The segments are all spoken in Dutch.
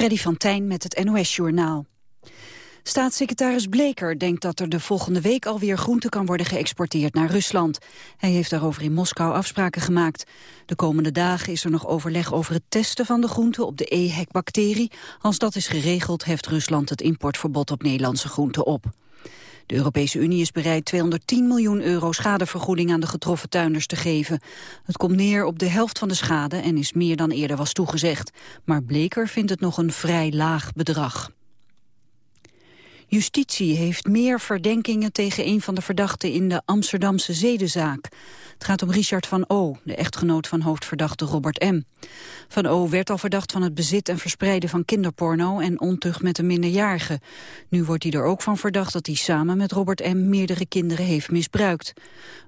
Freddy van Tijn met het NOS-journaal. Staatssecretaris Bleker denkt dat er de volgende week alweer groente kan worden geëxporteerd naar Rusland. Hij heeft daarover in Moskou afspraken gemaakt. De komende dagen is er nog overleg over het testen van de groente op de EHEC-bacterie. Als dat is geregeld, heft Rusland het importverbod op Nederlandse groenten op. De Europese Unie is bereid 210 miljoen euro schadevergoeding aan de getroffen tuinders te geven. Het komt neer op de helft van de schade en is meer dan eerder was toegezegd. Maar Bleker vindt het nog een vrij laag bedrag. Justitie heeft meer verdenkingen tegen een van de verdachten in de Amsterdamse zedenzaak. Het gaat om Richard van O., de echtgenoot van hoofdverdachte Robert M. Van O. werd al verdacht van het bezit en verspreiden van kinderporno en ontucht met een minderjarige. Nu wordt hij er ook van verdacht dat hij samen met Robert M. meerdere kinderen heeft misbruikt.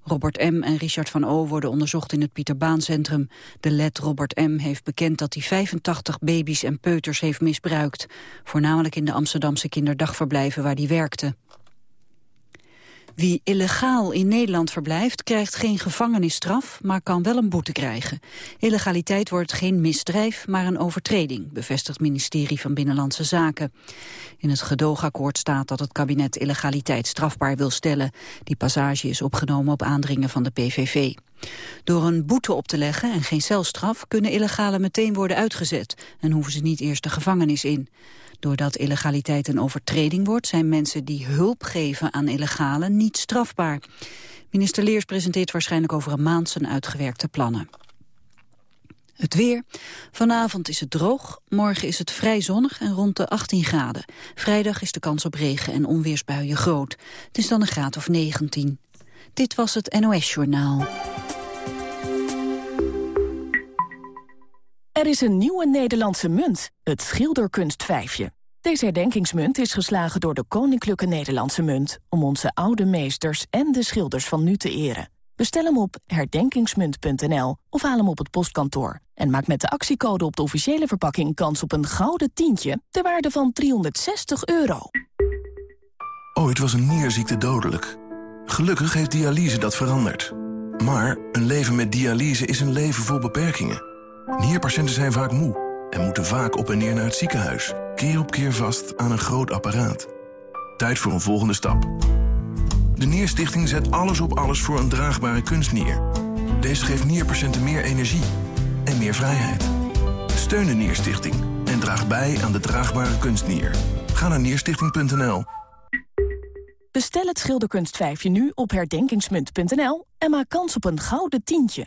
Robert M. en Richard van O. worden onderzocht in het Pieterbaancentrum. De led Robert M. heeft bekend dat hij 85 baby's en peuters heeft misbruikt. Voornamelijk in de Amsterdamse kinderdagverblijven waar hij werkte. Wie illegaal in Nederland verblijft, krijgt geen gevangenisstraf, maar kan wel een boete krijgen. Illegaliteit wordt geen misdrijf, maar een overtreding, bevestigt het ministerie van Binnenlandse Zaken. In het gedoogakkoord staat dat het kabinet illegaliteit strafbaar wil stellen. Die passage is opgenomen op aandringen van de PVV. Door een boete op te leggen en geen celstraf kunnen illegalen meteen worden uitgezet en hoeven ze niet eerst de gevangenis in. Doordat illegaliteit een overtreding wordt, zijn mensen die hulp geven aan illegalen niet strafbaar. Minister Leers presenteert waarschijnlijk over een maand zijn uitgewerkte plannen. Het weer. Vanavond is het droog, morgen is het vrij zonnig en rond de 18 graden. Vrijdag is de kans op regen en onweersbuien groot. Het is dan een graad of 19. Dit was het NOS Journaal. Er is een nieuwe Nederlandse munt, het schilderkunstvijfje. Deze herdenkingsmunt is geslagen door de Koninklijke Nederlandse Munt... om onze oude meesters en de schilders van nu te eren. Bestel hem op herdenkingsmunt.nl of haal hem op het postkantoor. En maak met de actiecode op de officiële verpakking kans op een gouden tientje... ter waarde van 360 euro. Ooit was een nierziekte dodelijk. Gelukkig heeft dialyse dat veranderd. Maar een leven met dialyse is een leven vol beperkingen... Nierpatiënten zijn vaak moe en moeten vaak op en neer naar het ziekenhuis. Keer op keer vast aan een groot apparaat. Tijd voor een volgende stap. De Nierstichting zet alles op alles voor een draagbare kunstnier. Deze geeft nierpatiënten meer energie en meer vrijheid. Steun de Nierstichting en draag bij aan de draagbare kunstnier. Ga naar nierstichting.nl. Bestel het schilderkunstvijfje nu op herdenkingsmunt.nl en maak kans op een gouden tientje.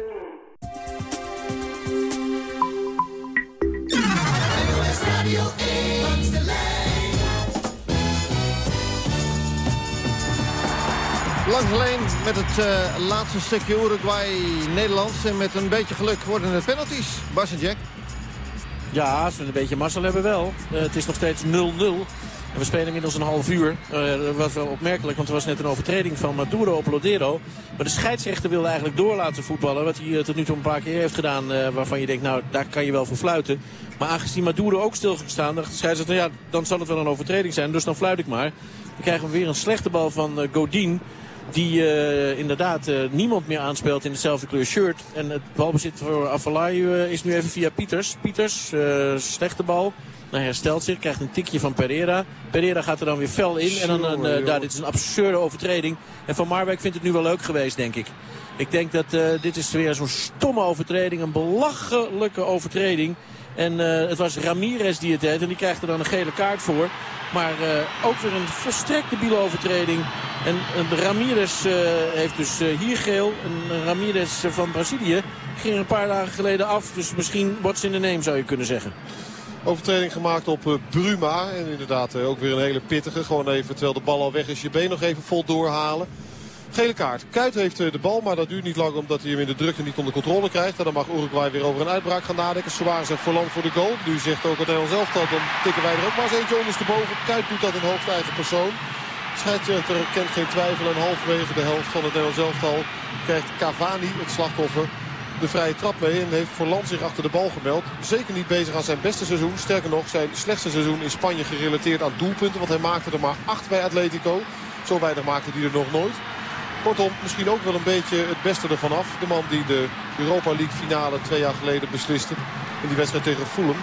Langs de lijn met het uh, laatste stukje Uruguay-Nederlands. En met een beetje geluk worden het penalties. Bas en Jack. Ja, als we een beetje mazzel hebben wel. Uh, het is nog steeds 0-0. En we spelen inmiddels een half uur. Uh, dat was wel opmerkelijk, want er was net een overtreding van Maduro op Lodero. Maar de scheidsrechter wilde eigenlijk door laten voetballen. Wat hij tot nu toe een paar keer heeft gedaan. Uh, waarvan je denkt, nou, daar kan je wel voor fluiten. Maar aangezien Maduro ook stilgestaan, dacht de scheidsrechter, ja, dan zal het wel een overtreding zijn. Dus dan fluit ik maar. Dan krijgen we weer een slechte bal van Godin. Die uh, inderdaad uh, niemand meer aanspeelt in hetzelfde kleur shirt. En het balbezit voor Avalai uh, is nu even via Pieters. Pieters, slechte bal. Nou, herstelt zich, krijgt een tikje van Pereira. Pereira gaat er dan weer fel in. En dan, een, daar, dit is een absurde overtreding. En Van Marwijk vindt het nu wel leuk geweest, denk ik. Ik denk dat dit is weer zo'n stomme overtreding. Een belachelijke overtreding. En het was Ramirez die het deed. En die krijgt er dan een gele kaart voor. Maar ook weer een volstrekte debiele overtreding. En Ramirez uh, heeft dus hier geel. En Ramirez van Brazilië ging een paar dagen geleden af. Dus misschien what's in the name zou je kunnen zeggen. Overtreding gemaakt op Bruma. En inderdaad ook weer een hele pittige. Gewoon even terwijl de bal al weg is je been nog even vol doorhalen. Gele kaart. Kuit heeft de bal, maar dat duurt niet lang omdat hij hem in de drukte niet onder controle krijgt. En dan mag Uruguay weer over een uitbraak gaan nadenken. Suarez en Forlan voor de goal. Nu zegt ook het Nederlands elftal, dan tikken wij er ook maar eens eentje ondersteboven. Kuit doet dat in hoogste eigen persoon. Scheidsrechter kent geen twijfel en halverwege de helft van het Nederlands elftal krijgt Cavani, het slachtoffer, de vrije trap mee. En heeft Forlan zich achter de bal gemeld. Zeker niet bezig aan zijn beste seizoen. Sterker nog, zijn slechtste seizoen in Spanje gerelateerd aan doelpunten. Want hij maakte er maar acht bij Atletico. Zo weinig maakte hij er nog nooit. Kortom, misschien ook wel een beetje het beste ervan af. De man die de Europa League finale twee jaar geleden besliste. In die wedstrijd tegen Fulham.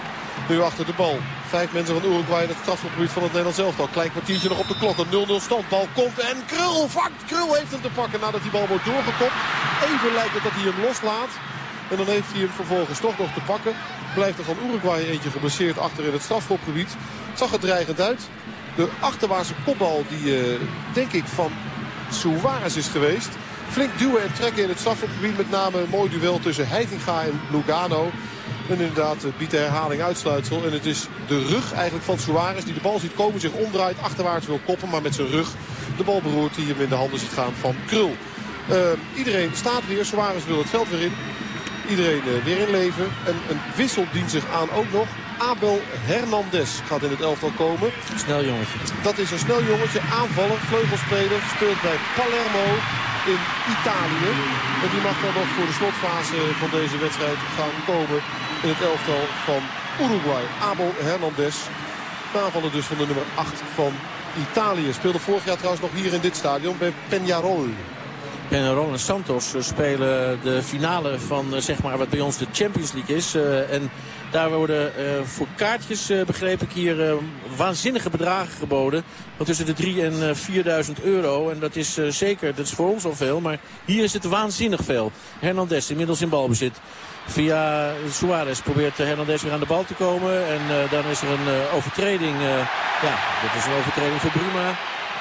Nu achter de bal. Vijf mensen van Uruguay in het strafgebied van het Nederlands elftal. Klein kwartiertje nog op de klok. Een 0-0 stand. Bal komt en Krul vangt. Krul heeft hem te pakken nadat die bal wordt doorgekopt. Even lijkt het dat hij hem loslaat. En dan heeft hij hem vervolgens toch nog te pakken. Blijft er van Uruguay eentje geblesseerd achter in het strafschopgebied. Zag het dreigend uit. De achterwaartse kopbal die uh, denk ik van Suarez is geweest. Flink duwen en trekken in het strafschopgebied. Met name een mooi duel tussen Heitinga en Lugano. En inderdaad eh, biedt de herhaling uitsluitsel. En het is de rug eigenlijk van Suarez die de bal ziet komen. Zich omdraait, achterwaarts wil koppen. Maar met zijn rug de bal beroert die hem in de handen ziet gaan van Krul. Uh, iedereen staat weer. Suarez wil het veld weer in. Iedereen uh, weer in leven. En een wissel dient zich aan ook nog. Abel Hernandez gaat in het elftal komen. Snel jongetje. Dat is een snel jongetje. Aanvaller, vleugelspeler. Speelt bij Palermo in Italië. En die mag dan nog voor de slotfase van deze wedstrijd gaan komen in het elftal van Uruguay. Abel Hernandez. Aanvaller dus van de nummer 8 van Italië. Speelde vorig jaar trouwens nog hier in dit stadion bij Peñarol. Peñarol en Santos spelen de finale van zeg maar, wat bij ons de Champions League is. En daar worden uh, voor kaartjes, uh, begreep ik hier, uh, waanzinnige bedragen geboden. Van tussen de 3 en 4000 euro. En dat is zeker, dat is voor ons al veel. Maar hier is het waanzinnig veel. Hernandez inmiddels in balbezit. Via Suarez probeert Hernandez weer aan de bal te komen. En dan is er een overtreding. ja, dat is een overtreding voor Bruma.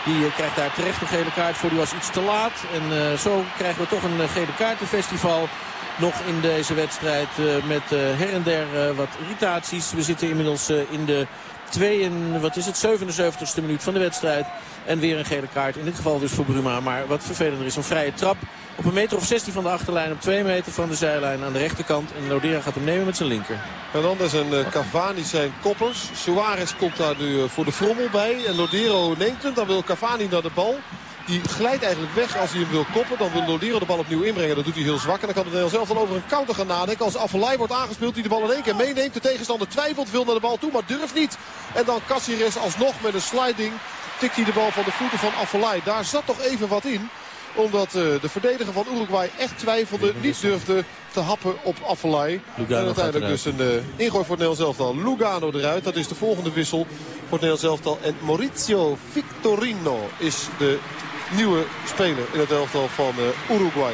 Die krijgt daar terecht een gele kaart voor. Die was iets te laat. En zo krijgen we toch een gele kaartenfestival nog in deze wedstrijd. Uh, met uh, her en der uh, wat irritaties. We zitten inmiddels in de 2 en, wat is het, 77ste minuut van de wedstrijd. En weer een gele kaart. In dit geval dus voor Bruma. Maar wat vervelender is, een vrije trap. Op een meter of 16 van de achterlijn. Op 2 meter van de zijlijn aan de rechterkant. En Lodera gaat hem nemen met zijn linker. Fernandes en Cavani zijn koppers. Suarez komt daar nu voor de frommel bij. En Lodero neemt hem. Dan wil Cavani naar de bal. Die glijdt eigenlijk weg als hij hem wil koppen. Dan wil Lodero de bal opnieuw inbrengen. Dat doet hij heel zwak. En dan kan het Nederland zelf wel over een counter gaan nadenken. Als Affelay wordt aangespeeld die de bal in één keer meeneemt. De tegenstander twijfelt, wil naar de bal toe, maar durft niet. En dan Cassires alsnog met een sliding tikt hij de bal van de voeten van Affelay. Daar zat toch even wat in omdat uh, de verdediger van Uruguay echt twijfelde. Niet durfde te happen op Affelay. En uiteindelijk dus een uh, ingooi voor het Nederlands elftal. Lugano eruit. Dat is de volgende wissel voor het Nederlands elftal. En Maurizio Victorino is de nieuwe speler in het elftal van uh, Uruguay.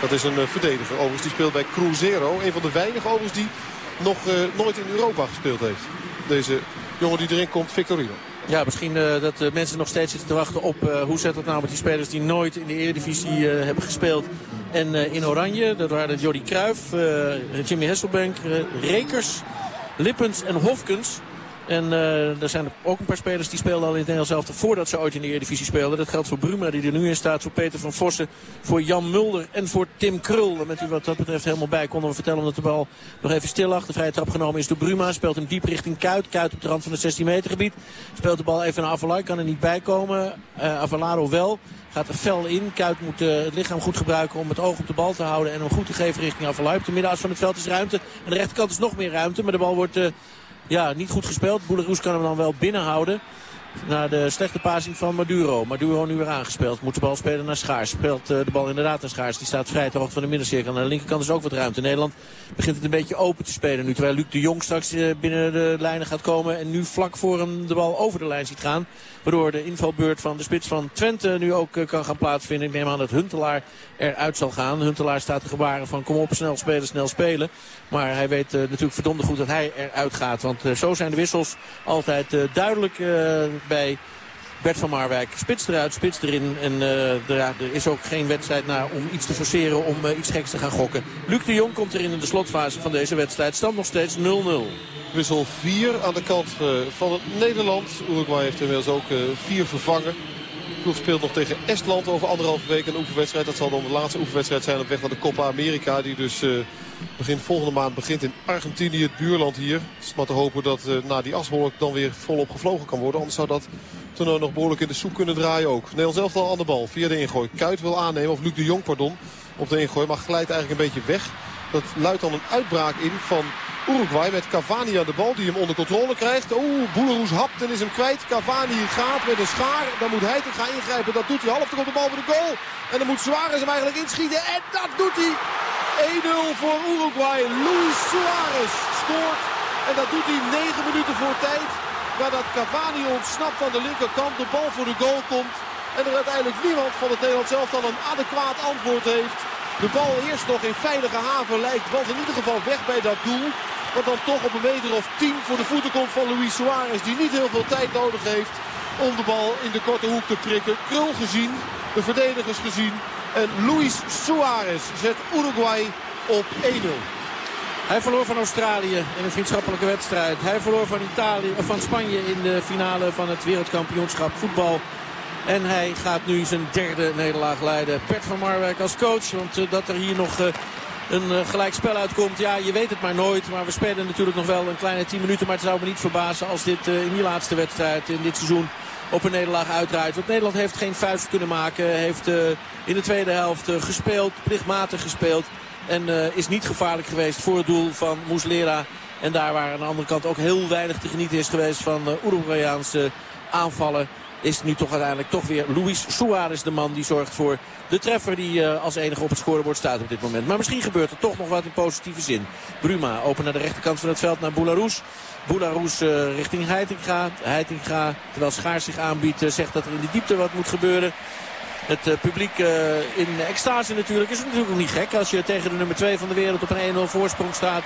Dat is een uh, verdediger. Overigens die speelt bij Cruzeiro. Een van de weinige overigens die nog uh, nooit in Europa gespeeld heeft. Deze jongen die erin komt, Victorino. Ja, misschien uh, dat mensen nog steeds zitten te wachten op hoe zet het nou met die spelers die nooit in de Eredivisie hebben gespeeld. En in Oranje, dat waren Jordi Cruijff, Jimmy Hesselbank, Rekers, Lippens en Hofkens. En uh, er zijn ook een paar spelers die speelden al in het Nederlands voordat ze ooit in de Eredivisie speelden. Dat geldt voor Bruma die er nu in staat, voor Peter van Vossen, voor Jan Mulder en voor Tim Krul. Daar bent u wat dat betreft helemaal bij. Konden we vertellen omdat de bal nog even stil lag. De vrije trap genomen is door Bruma. Speelt hem diep richting Kuit. Kuit op de rand van het 16 meter gebied. Speelt de bal even naar Avalai. Kan er niet bij komen. Uh, Avalaro wel. Gaat er fel in. Kuit moet uh, het lichaam goed gebruiken om het oog op de bal te houden. En hem goed te geven richting Avalai. Op de middenas van het veld is ruimte. Aan de rechterkant is nog meer ruimte. Maar de bal wordt... ja, niet goed gespeeld. Boeleroes kan hem dan wel binnenhouden. Na de slechte passing van Maduro. Maduro nu weer aangespeeld. Moet de bal spelen naar Schaars. Speelt uh, de bal inderdaad naar Schaars. Die staat vrij ter hoogte van de middencirkel. Aan de linkerkant is ook wat ruimte. Nederland begint het een beetje open te spelen nu. Terwijl Luc de Jong straks uh, binnen de lijnen gaat komen. En nu vlak voor hem de bal over de lijn ziet gaan. Waardoor de invalbeurt van de spits van Twente nu ook uh, kan gaan plaatsvinden. Ik neem aan dat Huntelaar eruit zal gaan. Huntelaar staat te gebaren van kom op, snel spelen, snel spelen. Maar hij weet natuurlijk verdomde goed dat hij eruit gaat. Want zo zijn de wissels altijd uh, bij Bert van Marwijk. Spits eruit, spits erin. En er, er, is ook geen wedstrijd naar om iets te forceren, om iets geks te gaan gokken. Luc de Jong komt erin in de slotfase van deze wedstrijd. Stand nog steeds 0-0. Wissel 4 aan de kant van het Nederland. Uruguay heeft inmiddels ook 4 vervangen. ploeg speelt nog tegen Estland over anderhalve week een oefenwedstrijd. Dat zal dan de laatste oefenwedstrijd zijn op weg naar de Copa America. Die dus uh, begin volgende maand begint in Argentinië, het buurland hier. Het is maar te hopen dat uh, na die aswolk dan weer volop gevlogen kan worden. Anders zou dat toernooi nog behoorlijk in de soep kunnen draaien ook. Nederland zelf al aan de bal via de ingooi. Kuit wil aannemen, of Luc de Jong pardon, op de ingooi. Maar glijdt eigenlijk een beetje weg. Dat luidt dan een uitbraak in van Uruguay met Cavani aan de bal die hem onder controle krijgt. Oeh, Boeleroes hapt en is hem kwijt. Cavani gaat met een schaar. Dan moet hij gaan ingrijpen. Dat doet hij half. komt de bal voor de goal. En dan moet Suarez hem eigenlijk inschieten. En dat doet hij. 1-0 voor Uruguay. Luis Suarez scoort. En dat doet hij 9 minuten voor tijd. Nadat Cavani ontsnapt van de linkerkant. De bal voor de goal komt. En er uiteindelijk niemand van het Nederlands zelf dan een adequaat antwoord heeft. De bal eerst nog in veilige haven lijkt. Want in ieder geval weg bij dat doel. Wat dan toch op een meter of 10 voor de voeten komt van Luis Suarez. Die niet heel veel tijd nodig heeft om de bal in de korte hoek te prikken. Krul gezien, de verdedigers gezien. En Luis Suarez zet Uruguay op 1-0. Hij verloor van Australië in een vriendschappelijke wedstrijd. Hij verloor van, Italië, of van Spanje in de finale van het wereldkampioenschap voetbal. En hij gaat nu zijn derde nederlaag leiden. Bert van Marwijk als coach. Want uh, dat er hier nog uh, een uh, gelijk spel uitkomt. Ja, je weet het maar nooit. Maar we spelen natuurlijk nog wel een kleine 10 minuten. Maar het zou me niet verbazen als dit in die laatste wedstrijd in dit seizoen op een nederlaag uitdraait. Want Nederland heeft geen vuist kunnen maken. Heeft in de tweede helft gespeeld, plichtmatig gespeeld. En is niet gevaarlijk geweest voor het doel van Moeslera. En daar waar aan de andere kant ook heel weinig te genieten is geweest van Uruguayaanse aanvallen is nu toch uiteindelijk toch weer Luis Suarez de man die zorgt voor de treffer die uh, als enige op het scorebord staat op dit moment. Maar misschien gebeurt er toch nog wat in positieve zin. Bruma open naar de rechterkant van het veld naar Boularus. Boularus uh, richting Heitinga. Heitinga, terwijl Schaars zich aanbiedt, uh, zegt dat er in de diepte wat moet gebeuren. Het publiek in extase natuurlijk is natuurlijk ook niet gek. Als je tegen de nummer 2 van de wereld op een 1-0 voorsprong staat.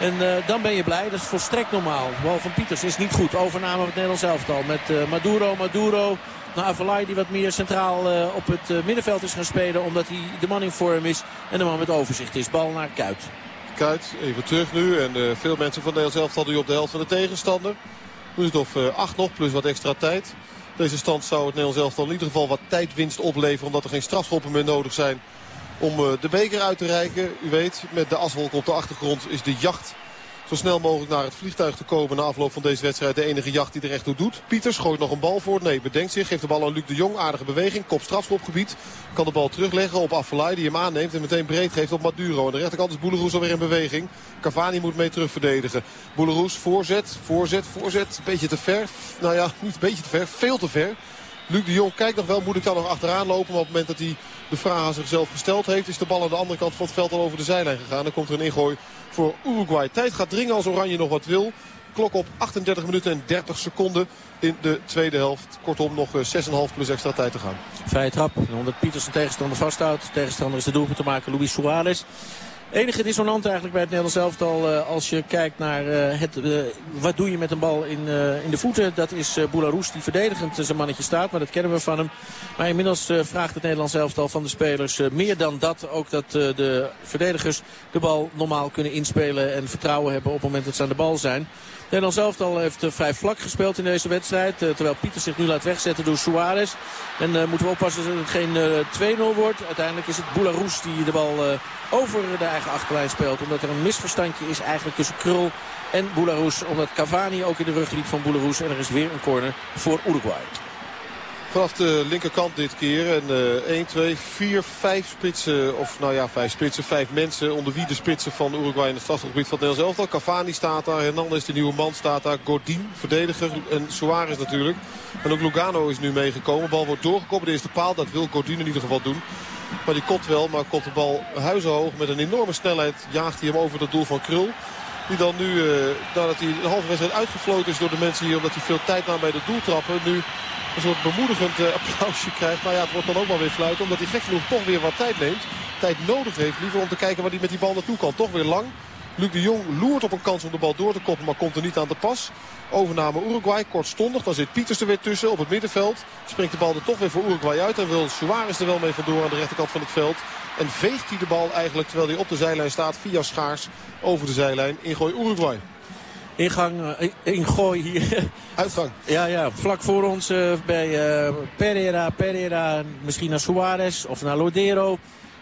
En uh, dan ben je blij. Dat is volstrekt normaal. Bal van Pieters is niet goed. Overname van het Nederlands elftal. Met uh, Maduro, Maduro naar Avalai die wat meer centraal uh, op het middenveld is gaan spelen. Omdat hij de man in vorm is. En de man met overzicht is. Bal naar Kuit. Kuit, even terug nu. En veel mensen van Nederlands elftal nu op de helft van de tegenstander. het of acht nog, plus wat extra tijd. Deze stand zou het Nederlands elftal in ieder geval wat tijdwinst opleveren. Omdat er geen strafschoppen meer nodig zijn om de beker uit te reiken. U weet, met de aswolk op de achtergrond is de jacht zo snel mogelijk naar het vliegtuig te komen na afloop van deze wedstrijd. De enige jacht die er echt toe doet. Pieters gooit nog een bal voor. Nee, bedenkt zich. Geeft de bal aan Luc de Jong. Aardige beweging. Kop strafschopgebied. Kan de bal terugleggen op Affelay die hem aanneemt. En meteen breed geeft op Maduro. Aan de rechterkant is Boeleroes alweer in beweging. Cavani moet mee terugverdedigen. Boeleroes voorzet, voorzet, voorzet. Beetje te ver. Nou ja, niet een beetje te ver. Veel te ver. Luc de Jong kijkt nog wel, moet ik dan nog achteraan lopen. Maar op het moment dat hij de vraag aan zichzelf gesteld heeft... is de bal aan de andere kant van het veld al over de zijlijn gegaan. Dan komt er een ingooi voor Uruguay. Tijd gaat dringen als Oranje nog wat wil. Klok op 38 minuten en 30 seconden in de tweede helft. Kortom nog 6,5 eh, plus extra tijd te gaan. Vrije trap. Omdat Pieters een tegenstander vasthoudt. Tegenstander is de doelpunt te maken Luis Suarez enige dissonant eigenlijk bij het Nederlands elftal uh, als je kijkt naar uh, het, uh, wat doe je met een bal in, in de voeten. Dat is uh, Boularus die verdedigend zijn mannetje staat, maar dat kennen we van hem. Maar inmiddels vraagt het Nederlands elftal van de spelers meer dan dat. Ook dat de verdedigers de bal normaal kunnen inspelen en vertrouwen hebben op het moment dat ze aan de bal zijn. Nederland elftal heeft uh, vrij vlak gespeeld in deze wedstrijd. Uh, terwijl Pieter zich nu laat wegzetten door Suarez. En uh, moeten we oppassen dat het geen 2-0 wordt. Uiteindelijk is het Boularus die de bal over de eigen achterlijn speelt. Omdat er een misverstandje is eigenlijk tussen Krul en Boularus. Omdat Cavani ook in de rug liep van Boularus. En er is weer een corner voor Uruguay. Vanaf de linkerkant dit keer. En uh, 1, 2, 4, 5 spitsen. Of nou ja, 5 spitsen. 5 mensen. Onder wie de spitsen van Uruguay in het strafgebied van het Nederlands elftal. Cavani staat daar. Hernandez, de nieuwe man, staat daar. Godin, verdediger. En Suarez natuurlijk. En ook Lugano is nu meegekomen. Bal wordt doorgekomen. De eerste paal. Dat wil Godin in ieder geval doen. Maar die kopt wel. Maar kopt de bal huizenhoog. Met een enorme snelheid jaagt hij hem over het doel van Krul. Die dan nu, uh, nadat hij de halve wedstrijd uitgefloten is door de mensen hier... omdat hij veel tijd nam bij de doeltrappen... nu een soort bemoedigend uh, applausje krijgt. Maar ja, het wordt dan ook maar weer fluiten. Omdat hij gek genoeg toch weer wat tijd neemt. Tijd nodig heeft. Liever om te kijken waar hij met die bal naartoe kan. Toch weer lang. Luc de Jong loert op een kans om de bal door te koppen. Maar komt er niet aan de pas. Overname Uruguay, kortstondig. Dan zit Pieters er weer tussen op het middenveld. Springt de bal er toch weer voor Uruguay uit. En wil Suarez er wel mee vandoor aan de rechterkant van het veld. En veegt hij de bal eigenlijk terwijl hij op de zijlijn staat via Schaars over de zijlijn. Ingooi Uruguay. Ingang, ingooi hier. Uitgang. Ja, ja, vlak voor ons bij Pereira. Pereira misschien naar Suarez of naar Lodero.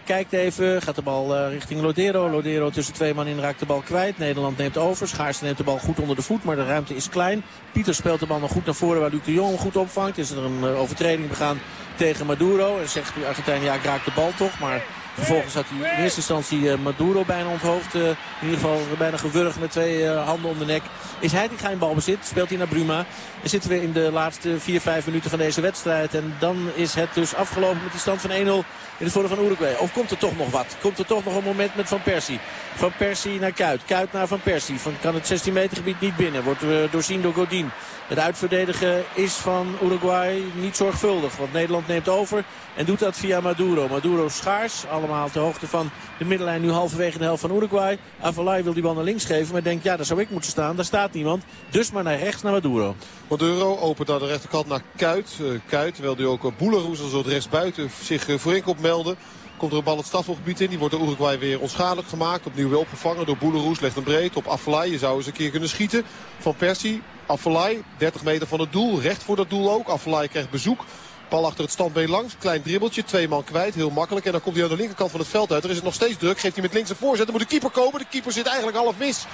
Kijkt even, gaat de bal uh, richting Lodero. Lodero tussen twee man in raakt de bal kwijt. Nederland neemt over. Schaarste neemt de bal goed onder de voet, maar de ruimte is klein. Pieter speelt de bal nog goed naar voren waar Luc de Jong goed opvangt. Is er een uh, overtreding begaan tegen Maduro. En zegt de Argentijn, ja ik raak de bal toch. Maar Vervolgens had hij in eerste instantie eh, Maduro bijna onthoofd. Uh, in ieder geval bijna gewurgd met twee uh, handen om de nek. Is hij die geen balbezit? Speelt hij naar Bruma. Dan zitten we in de laatste 4, 5 minuten van deze wedstrijd. En dan is het dus afgelopen met die stand van 1-0 in het voordeel van Uruguay. Of komt er toch nog wat? Komt er toch nog een moment met Van Persie? Van Persie naar Kuit. Kuit naar Van Persie. Van, kan het 16 meter gebied niet binnen. Wordt doorzien door Godin. Het uitverdedigen is van Uruguay niet zorgvuldig. Want Nederland neemt over en doet dat via Maduro. Maduro schaars. Ter hoogte van de middenlijn. Nu halverwege de helft van Uruguay. Avalai wil die bal naar links geven. Maar denkt ja daar zou ik moeten staan. Daar staat niemand. Dus maar naar rechts naar Maduro. Maduro opent aan de rechterkant naar Kuit. Uh, Kuit terwijl hij ook Boeleroes als rechtsbuiten zich uh, voorin komt melden. Komt er een bal het strafhofgebied in. Die wordt door Uruguay weer onschadelijk gemaakt. Opnieuw weer opgevangen door Boeleroes. Legt een breed op Avalai. Je zou eens een keer kunnen schieten. Van Persie. Avalai. 30 meter van het doel. Recht voor dat doel ook. Avalai krijgt bezoek. Bal achter het standbeen langs. Klein dribbeltje. Twee man kwijt. Heel makkelijk. En dan komt hij aan de linkerkant van het veld uit. Er is het nog steeds druk. Geeft hij met links een voorzet. Dan moet de keeper komen. De keeper zit eigenlijk half mis.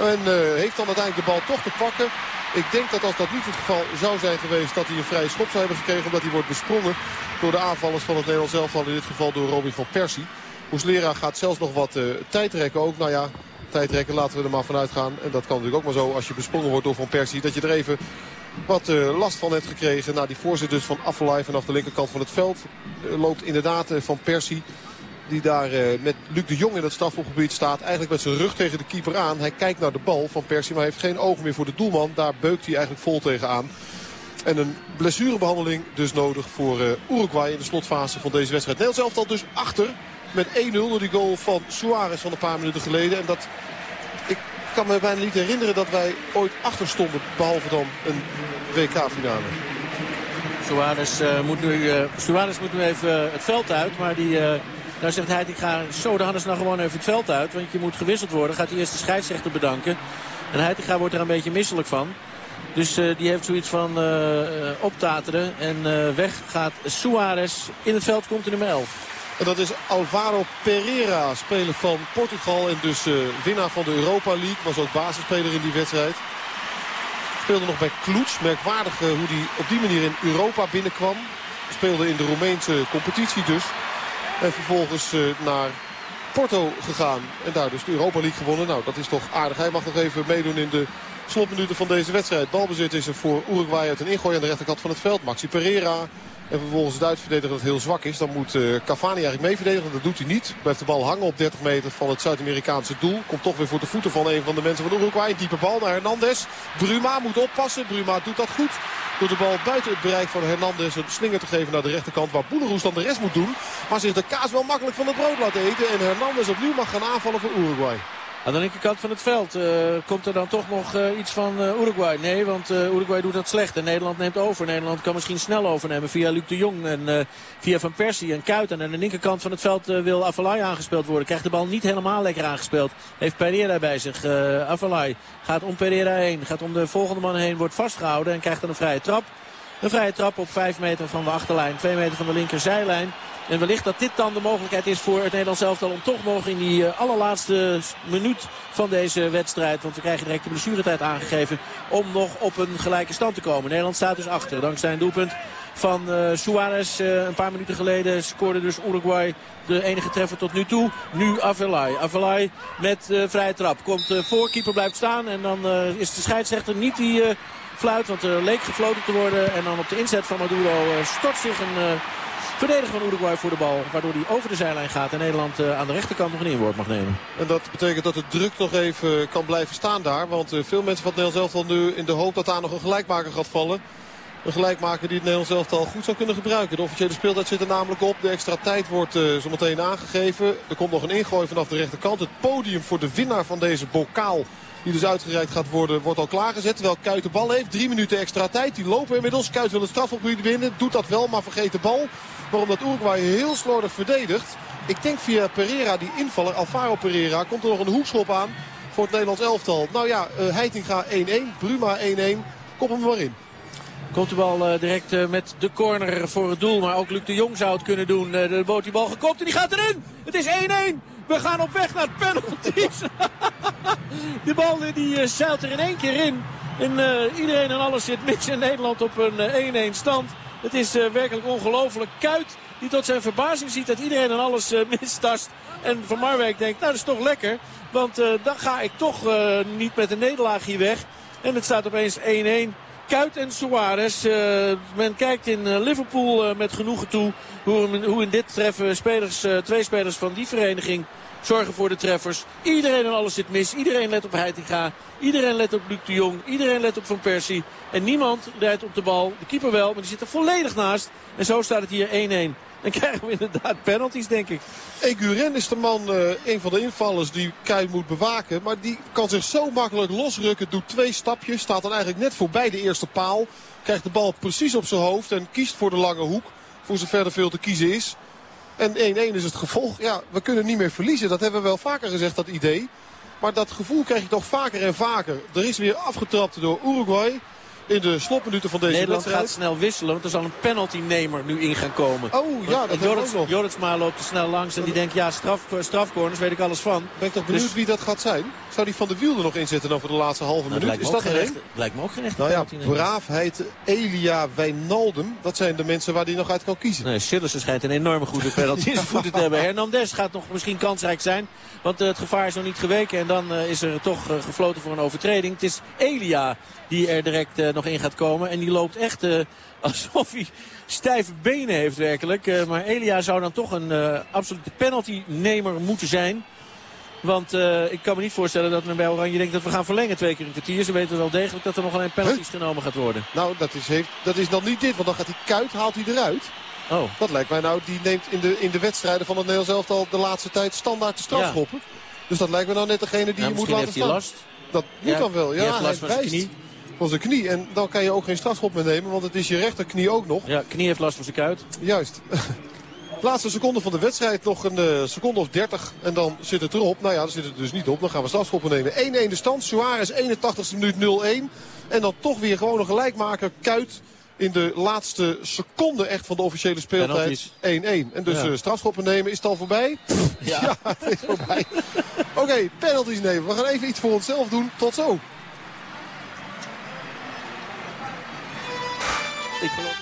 En uh, heeft dan uiteindelijk de bal toch te pakken. Ik denk dat als dat niet het geval zou zijn geweest... dat hij een vrije schop zou hebben gekregen. Omdat hij wordt besprongen door de aanvallers van het Nederlands elftal. In dit geval door Robin van Persie. Oeslera gaat zelfs nog wat uh, tijd rekken ook. Nou ja, tijd rekken laten we er maar vanuit gaan. En dat kan natuurlijk ook maar zo als je besprongen wordt door Van Persie. Dat je er even wat uh, last van hebt gekregen. Nou, die voorzet dus van Affelay vanaf de linkerkant van het veld. Uh, loopt inderdaad uh, van Persie. Die daar met Luc de Jong in het strafopgebied staat. Eigenlijk met zijn rug tegen de keeper aan. Hij kijkt naar de bal van Persie. Maar heeft geen ogen meer voor de doelman. Daar beukt hij eigenlijk vol tegenaan. En een blessurebehandeling dus nodig voor Uruguay in de slotfase van deze wedstrijd. Nederland zelf al dus achter met 1-0 door die goal van Suarez van een paar minuten geleden. En dat kan me bijna niet herinneren dat wij ooit achter stonden. Behalve dan een WK-finale. Suarez, uh, moet nu, uh, Suarez moet nu even het veld uit. Maar die, daar zegt hij, ik ga zo de Hannes nou gewoon even het veld uit. Want je moet gewisseld worden. Gaat hij eerst de scheidsrechter bedanken. En Heitinga wordt er een beetje misselijk van. Dus die heeft zoiets van optateren. En weg gaat Suarez. In het veld komt de nummer 11. En dat is Alvaro Pereira, speler van Portugal en dus uh, winnaar van de Europa League. Was ook basisspeler in die wedstrijd. Speelde nog bij Kloets. Merkwaardig uh, hoe hij op die manier in Europa binnenkwam. Speelde in de Roemeense competitie dus. En vervolgens uh, naar Porto gegaan. En daar dus de Europa League gewonnen. Nou, dat is toch aardig. Hij mag nog even meedoen in de slotminuten van deze wedstrijd. Balbezit is er voor Uruguay uit een ingooi aan de rechterkant van het veld. Maxi Pereira en vervolgens het uitverdedigen dat heel zwak is. Dan moet uh, Cavani eigenlijk mee verdedigen. Dat doet hij niet. Blijft de bal hangen op 30 meter van het Zuid-Amerikaanse doel. Komt toch weer voor de voeten van een van de mensen van Uruguay. Diepe bal naar Hernandez. Bruma moet oppassen. Bruma doet dat goed. Door de bal buiten het bereik van Hernandez een slinger te geven naar de rechterkant. Waar Boeleroes dan de rest moet doen. Maar zich de kaas wel makkelijk van het brood laat eten. En Hernandez opnieuw mag gaan aanvallen voor Uruguay. Aan de linkerkant van het veld uh, komt er dan toch nog uh, iets van uh, Uruguay. Nee, want Uruguay doet dat slecht. En Nederland neemt over. Nederland kan misschien snel overnemen via Luc de Jong en via Van Persie en Kuit. En aan de linkerkant van het veld wil Avalai aangespeeld worden. Krijgt de bal niet helemaal lekker aangespeeld. Heeft Pereira bij zich. Avalai gaat om Pereira heen. Gaat om de volgende man heen. Wordt vastgehouden en krijgt dan een vrije trap. Een vrije trap op 5 meter van de achterlijn. 2 meter van de linkerzijlijn. En wellicht dat dit dan de mogelijkheid is voor het Nederlands elftal om toch nog in die uh, allerlaatste minuut van deze wedstrijd. Want we krijgen direct de blessuretijd aangegeven om nog op een gelijke stand te komen. Nederland staat dus achter dankzij een doelpunt van uh, Suarez. Uh, een paar minuten geleden scoorde dus Uruguay de enige treffer tot nu toe. Nu Avelay. Avelay met vrije trap. Komt voor, keeper blijft staan. En dan is de scheidsrechter niet die fluit. Want er leek gefloten te worden. En dan op de inzet van Maduro stort zich een verdediger van Uruguay voor de bal. Waardoor hij over de zijlijn gaat en Nederland uh, aan de rechterkant nog een inwoord mag nemen. En dat betekent dat de druk nog even kan blijven staan daar. Want uh, veel mensen van het Nederlands elftal nu in de hoop dat daar nog een gelijkmaker gaat vallen. Een gelijkmaker die het Nederlands elftal goed zou kunnen gebruiken. De officiële speeltijd zit er namelijk op. De extra tijd wordt uh, zometeen aangegeven. Er komt nog een ingooi vanaf de rechterkant. Het podium voor de winnaar van deze bokaal die dus uitgereikt gaat worden, wordt al klaargezet. Terwijl Kuit de bal heeft. Drie minuten extra tijd. Die lopen inmiddels. Kuit wil het strafopgebied binnen. Doet dat wel, maar vergeet de bal. Maar omdat Uruguay heel slordig verdedigt. Ik denk via Pereira, die invaller, Alvaro Pereira, komt er nog een hoekschop aan voor het Nederlands elftal. Nou ja, uh, Heitinga 1-1, Bruma 1-1. Kop hem maar in. Komt de bal uh, direct uh, met de corner voor het doel. Maar ook Luc de Jong zou het kunnen doen. De boot die bal gekopt en die gaat erin. Het is 1-1. We gaan op weg naar penalties. de bal die zeilt er in één keer in. En iedereen en alles zit mis in Nederland op een 1-1 stand. Het is werkelijk ongelooflijk. Kuit die tot zijn verbazing ziet dat iedereen en alles mistast. En Van Marwijk denkt, nou dat is toch lekker. Want dan ga ik toch niet met een nederlaag hier weg. En het staat opeens 1-1. Kuit en Suarez. Men kijkt in Liverpool met genoegen toe hoe, hoe in dit treffen spelers, twee spelers van die vereniging zorgen voor de treffers. Iedereen en alles zit mis. Iedereen let op Heitinga. Iedereen let op Luc de Jong. Iedereen let op Van Persie. En niemand rijdt op de bal. De keeper wel, maar die zit er volledig naast. En zo staat het hier 1-1. Dan krijgen we inderdaad penalties, denk ik. Eguren is de man, uh, een van de invallers die Kuit moet bewaken. Maar die kan zich zo makkelijk losrukken. Doet twee stapjes. Staat dan eigenlijk net voorbij de eerste paal. Krijgt de bal precies op zijn hoofd. En kiest voor de lange hoek. Voor zover er veel te kiezen is. En 1-1 is het gevolg. Ja, we kunnen niet meer verliezen. Dat hebben we wel vaker gezegd, dat idee. Maar dat gevoel krijg je toch vaker en vaker. Er is weer afgetrapt door Uruguay in de slotminuten van deze Nederland wedstrijd. gaat snel wisselen, want er zal een penaltynemer nu in gaan komen. Oh ja, dat Jorrits, nog. Jorritsma loopt te snel langs en die denkt, ja, straf, strafcorners, weet ik alles van. Ben ik toch benieuwd dus... wie dat gaat zijn? Zou die van de wiel er nog inzetten dan voor de laatste halve nou, minuut? Is dat er een? Lijkt me ook geen echte Nou ja, braafheid Elia Wijnaldum. Dat zijn de mensen waar hij nog uit kan kiezen. Nee, Sillissen schijnt een enorme goede penalty in zijn voeten te hebben. Hernandez gaat nog misschien kansrijk zijn. Want uh, het gevaar is nog niet geweken. En dan uh, is er toch uh, gefloten voor een overtreding. Het is Elia die er direct nog in gaat komen. En die loopt echt alsof hij stijve benen heeft werkelijk. maar Elia zou dan toch een absolute penaltynemer moeten zijn. Want uh, ik kan me niet voorstellen dat men bij Oranje denkt dat we gaan verlengen twee keer een kwartier. Ze weten wel degelijk dat er nog alleen penalties huh? genomen gaat worden. Nou, dat is, heeft, dat is dan niet dit. Want dan gaat hij kuit, haalt hij eruit. Oh. Dat lijkt mij nou, die neemt in de, in de wedstrijden van het Nederlands elftal de laatste tijd standaard de strafschoppen. Ja. Dus dat lijkt me nou net degene die ja, je moet laten heeft hij last. Dat moet ja, dan wel. Ja, hij heeft last van knie. Van zijn knie. En dan kan je ook geen strafschop meer nemen, want het is je rechterknie ook nog. Ja, knie heeft last van zijn kuit. Juist. Laatste seconde van de wedstrijd. Nog een uh, seconde of 30. En dan zit het erop. Nou ja, dan zit het dus niet op. Dan gaan we strafschoppen nemen. 1-1 de stand. Suarez 81ste minuut 0-1. En dan toch weer gewoon een gelijkmaker. Kuit in de laatste seconde echt van de officiële speeltijd 1-1. En dus ja. uh, strafschoppen nemen. Is het al voorbij? Ja, ja het is voorbij. Oké, okay, penalties nemen. We gaan even iets voor onszelf doen. Tot zo. Ik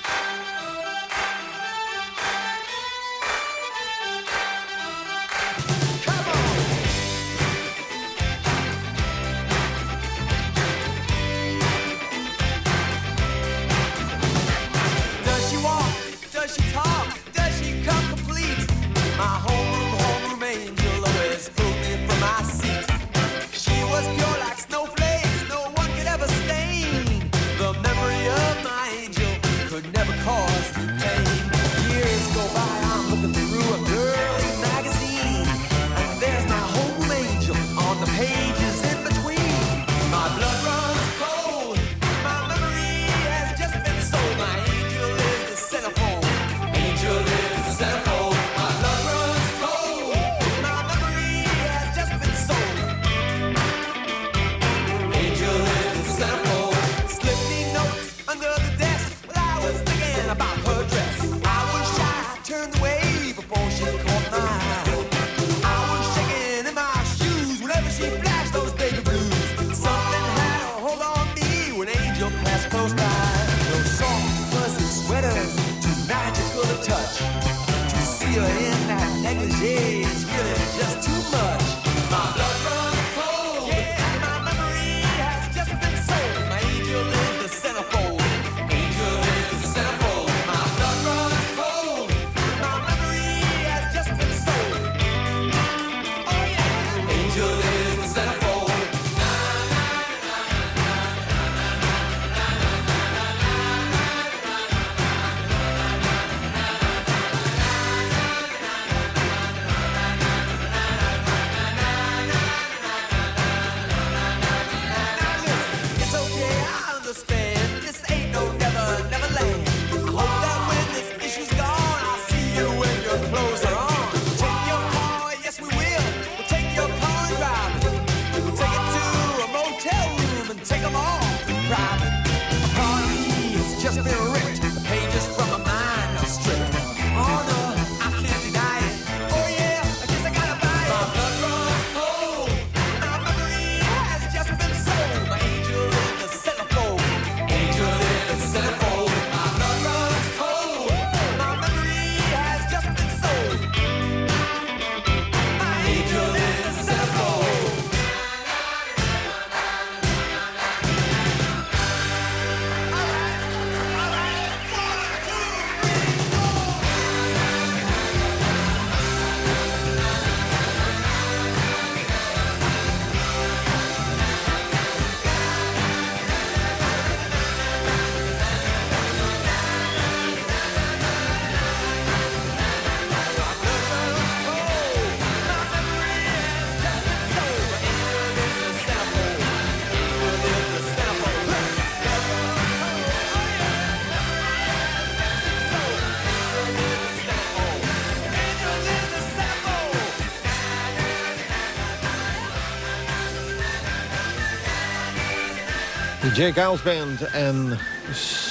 De Jake Giles en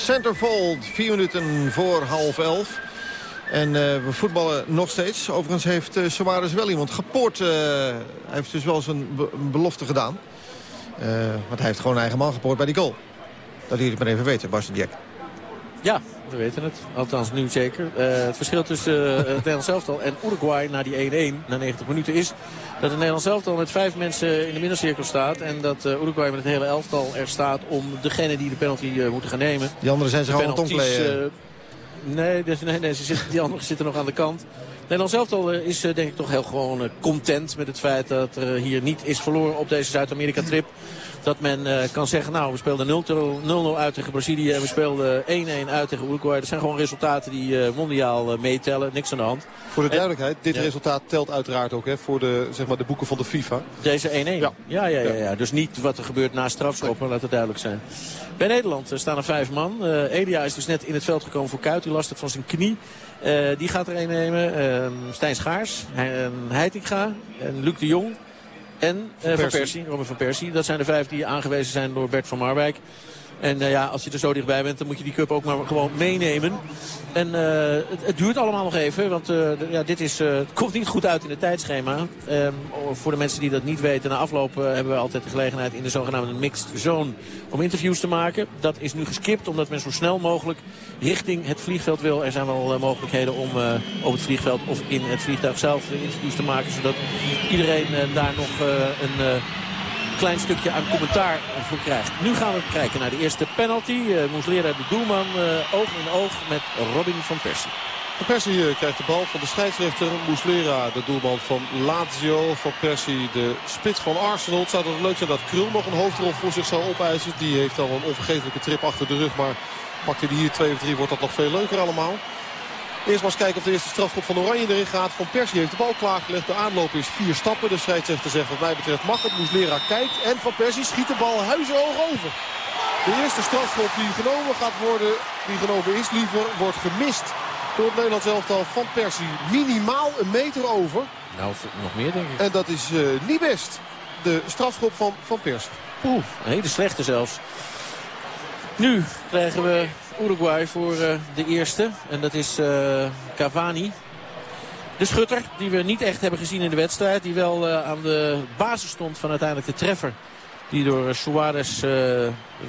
Centerfold. Vier minuten voor half elf. En uh, we voetballen nog steeds. Overigens heeft uh, wel iemand gepoord. Uh, hij heeft dus wel zijn be belofte gedaan. want hij heeft gewoon eigen man gepoord bij die goal. Dat jullie het maar even weten, Bas Jack. Ja, we weten het. Althans, nu zeker. Uh, het verschil tussen uh, het Nederlands elftal en Uruguay na die 1-1, na 90 minuten, is dat het Nederlands elftal met vijf mensen in de middencirkel staat. En dat uh, Uruguay met het hele elftal er staat om degene die de penalty moeten gaan nemen. Die anderen zijn zich allemaal omkleden. nee, dus, nee, nee ze zitten, die anderen zitten nog aan de kant. Nederland elftal is denk ik toch heel gewoon content met het feit dat er hier niet is verloren op deze Zuid-Amerika-trip dat men uh, kan zeggen, nou, we speelden 0-0 uit tegen Brazilië en we speelden 1-1 uit tegen Uruguay. Dat zijn gewoon resultaten die uh, mondiaal uh, meetellen. Niks aan de hand. Voor de duidelijkheid, dit ja. resultaat telt uiteraard ook hè, voor de, zeg maar, de boeken van de FIFA. Deze 1-1? Ja. Ja, ja, ja, ja. Dus niet wat er gebeurt na strafschoppen, laat het duidelijk zijn. Bij Nederland staan er vijf man. Elia is dus net in het veld gekomen voor Kuit. Die last het van zijn knie. die gaat er een nemen. Ehm, Stijn Schaars, Heitinga en Luc de Jong. En van, Persie. van Persie, Robin van Persie. Dat zijn de vijf die aangewezen zijn door Bert van Marwijk. En uh, ja, als je er zo dichtbij bent, dan moet je die cup ook maar gewoon meenemen. En uh, het, duurt allemaal nog even, want uh, ja, dit is, het komt niet goed uit in het tijdschema. Um, voor de mensen die dat niet weten, na afloop hebben we altijd de gelegenheid in de zogenaamde mixed zone om interviews te maken. Dat is nu geskipt, omdat men zo snel mogelijk richting het vliegveld wil. Er zijn wel mogelijkheden om op het vliegveld of in het vliegtuig zelf interviews te maken, zodat iedereen daar nog een klein stukje aan commentaar voor krijgt. Nu gaan we kijken naar de eerste penalty. Uh, Moeslera de doelman uh, oog in oog met Robin van Persie. Van Persie uh, krijgt de bal van de scheidsrechter. Moeslera, de doelman van Lazio. Van Persie, de spits van Arsenal. Het zou leuk zijn dat Krul nog een hoofdrol voor zich zou opeisen. Die heeft al een onvergetelijke trip achter de rug. Maar pakt hij hier 2 of 3 wordt dat nog veel leuker allemaal. Eerst maar eens kijken of de eerste strafschop van Oranje erin gaat. Van Persie heeft de bal klaargelegd. De aanloop is vier stappen. De scheidsrechter zegt wat mij betreft mag het. Moeslera kijkt en Van Persie schiet de bal huizenhoog over. De eerste strafschop die genomen gaat worden, die genomen is liever, wordt gemist door het Nederlands elftal van Persie. Minimaal een meter over. Nou, nog meer denk ik. En dat is uh, niet best. De strafschop van Van Persie. Oeh, een hele slechte zelfs. Nu krijgen we Uruguay voor uh, de eerste. En dat is uh, Cavani. De schutter die we niet echt hebben gezien in de wedstrijd. Die wel uh, aan de basis stond van uiteindelijk de treffer. Die door Suarez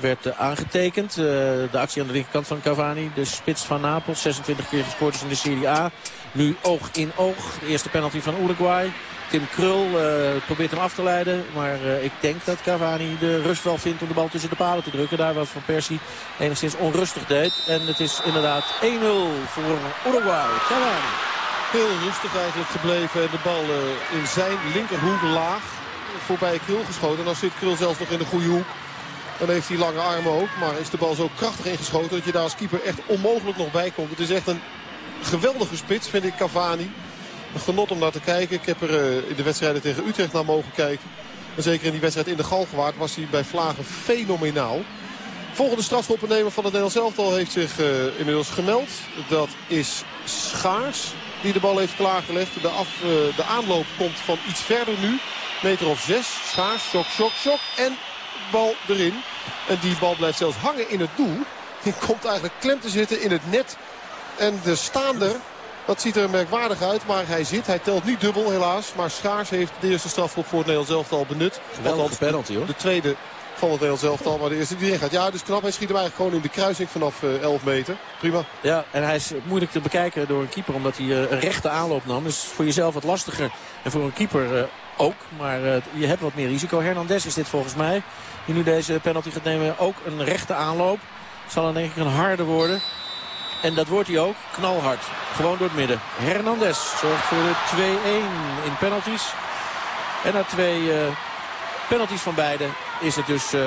werd aangetekend. de actie aan de linkerkant van Cavani. De spits van Napels. 26 keer gescoord is in de Serie A. Nu oog in oog. De eerste penalty van Uruguay. Tim Krul uh, probeert hem af te leiden. Maar uh, ik denk dat Cavani de rust wel vindt om de bal tussen de palen te drukken. Daar was Van Persie enigszins onrustig deed. En het is inderdaad 1-0 voor Uruguay. Cavani. Heel rustig eigenlijk gebleven. De bal uh, in zijn linkerhoek laag. Voorbij Krul geschoten. En dan zit Krul zelfs nog in de goede hoek. Dan heeft hij lange armen ook. Maar is de bal zo krachtig ingeschoten dat je daar als keeper echt onmogelijk nog bij komt. Het is echt een geweldige spits vind ik Cavani. Genot om naar te kijken. Ik heb er uh, in de wedstrijden tegen Utrecht naar mogen kijken. En zeker in die wedstrijd in de Galgenwaard was hij bij Vlagen fenomenaal. Volgende strafschoppennemer van het Nederlands elftal heeft zich uh, inmiddels gemeld. Dat is Schaars die de bal heeft klaargelegd. De, af, uh, de aanloop komt van iets verder nu. Meter of zes. Schaars, shock, shock, shock. En bal erin. En die bal blijft zelfs hangen in het doel. Die komt eigenlijk klem te zitten in het net. En de staander dat ziet er merkwaardig uit, maar hij zit. Hij telt niet dubbel helaas. Maar Schaars heeft de eerste strafschop voor het Nederlands elftal benut. Geweldige penalty hoor. De tweede van het Nederlands elftal. Maar de eerste die erin gaat. Ja, dus knap. Hij schiet hem eigenlijk gewoon in de kruising vanaf uh, 11 meter. Prima. Ja, en hij is moeilijk te bekijken door een keeper. Omdat hij uh, een rechte aanloop nam. Dus voor jezelf wat lastiger. En voor een keeper uh, ook. Maar je hebt wat meer risico. Hernandez is dit volgens mij. Die nu deze penalty gaat nemen. Ook een rechte aanloop. Zal dan denk ik een harde worden. En dat wordt hij ook. Knalhard. Gewoon door het midden. Hernandez zorgt voor de 2-1 in penalties. En na twee uh, penalties van beide is het dus uh,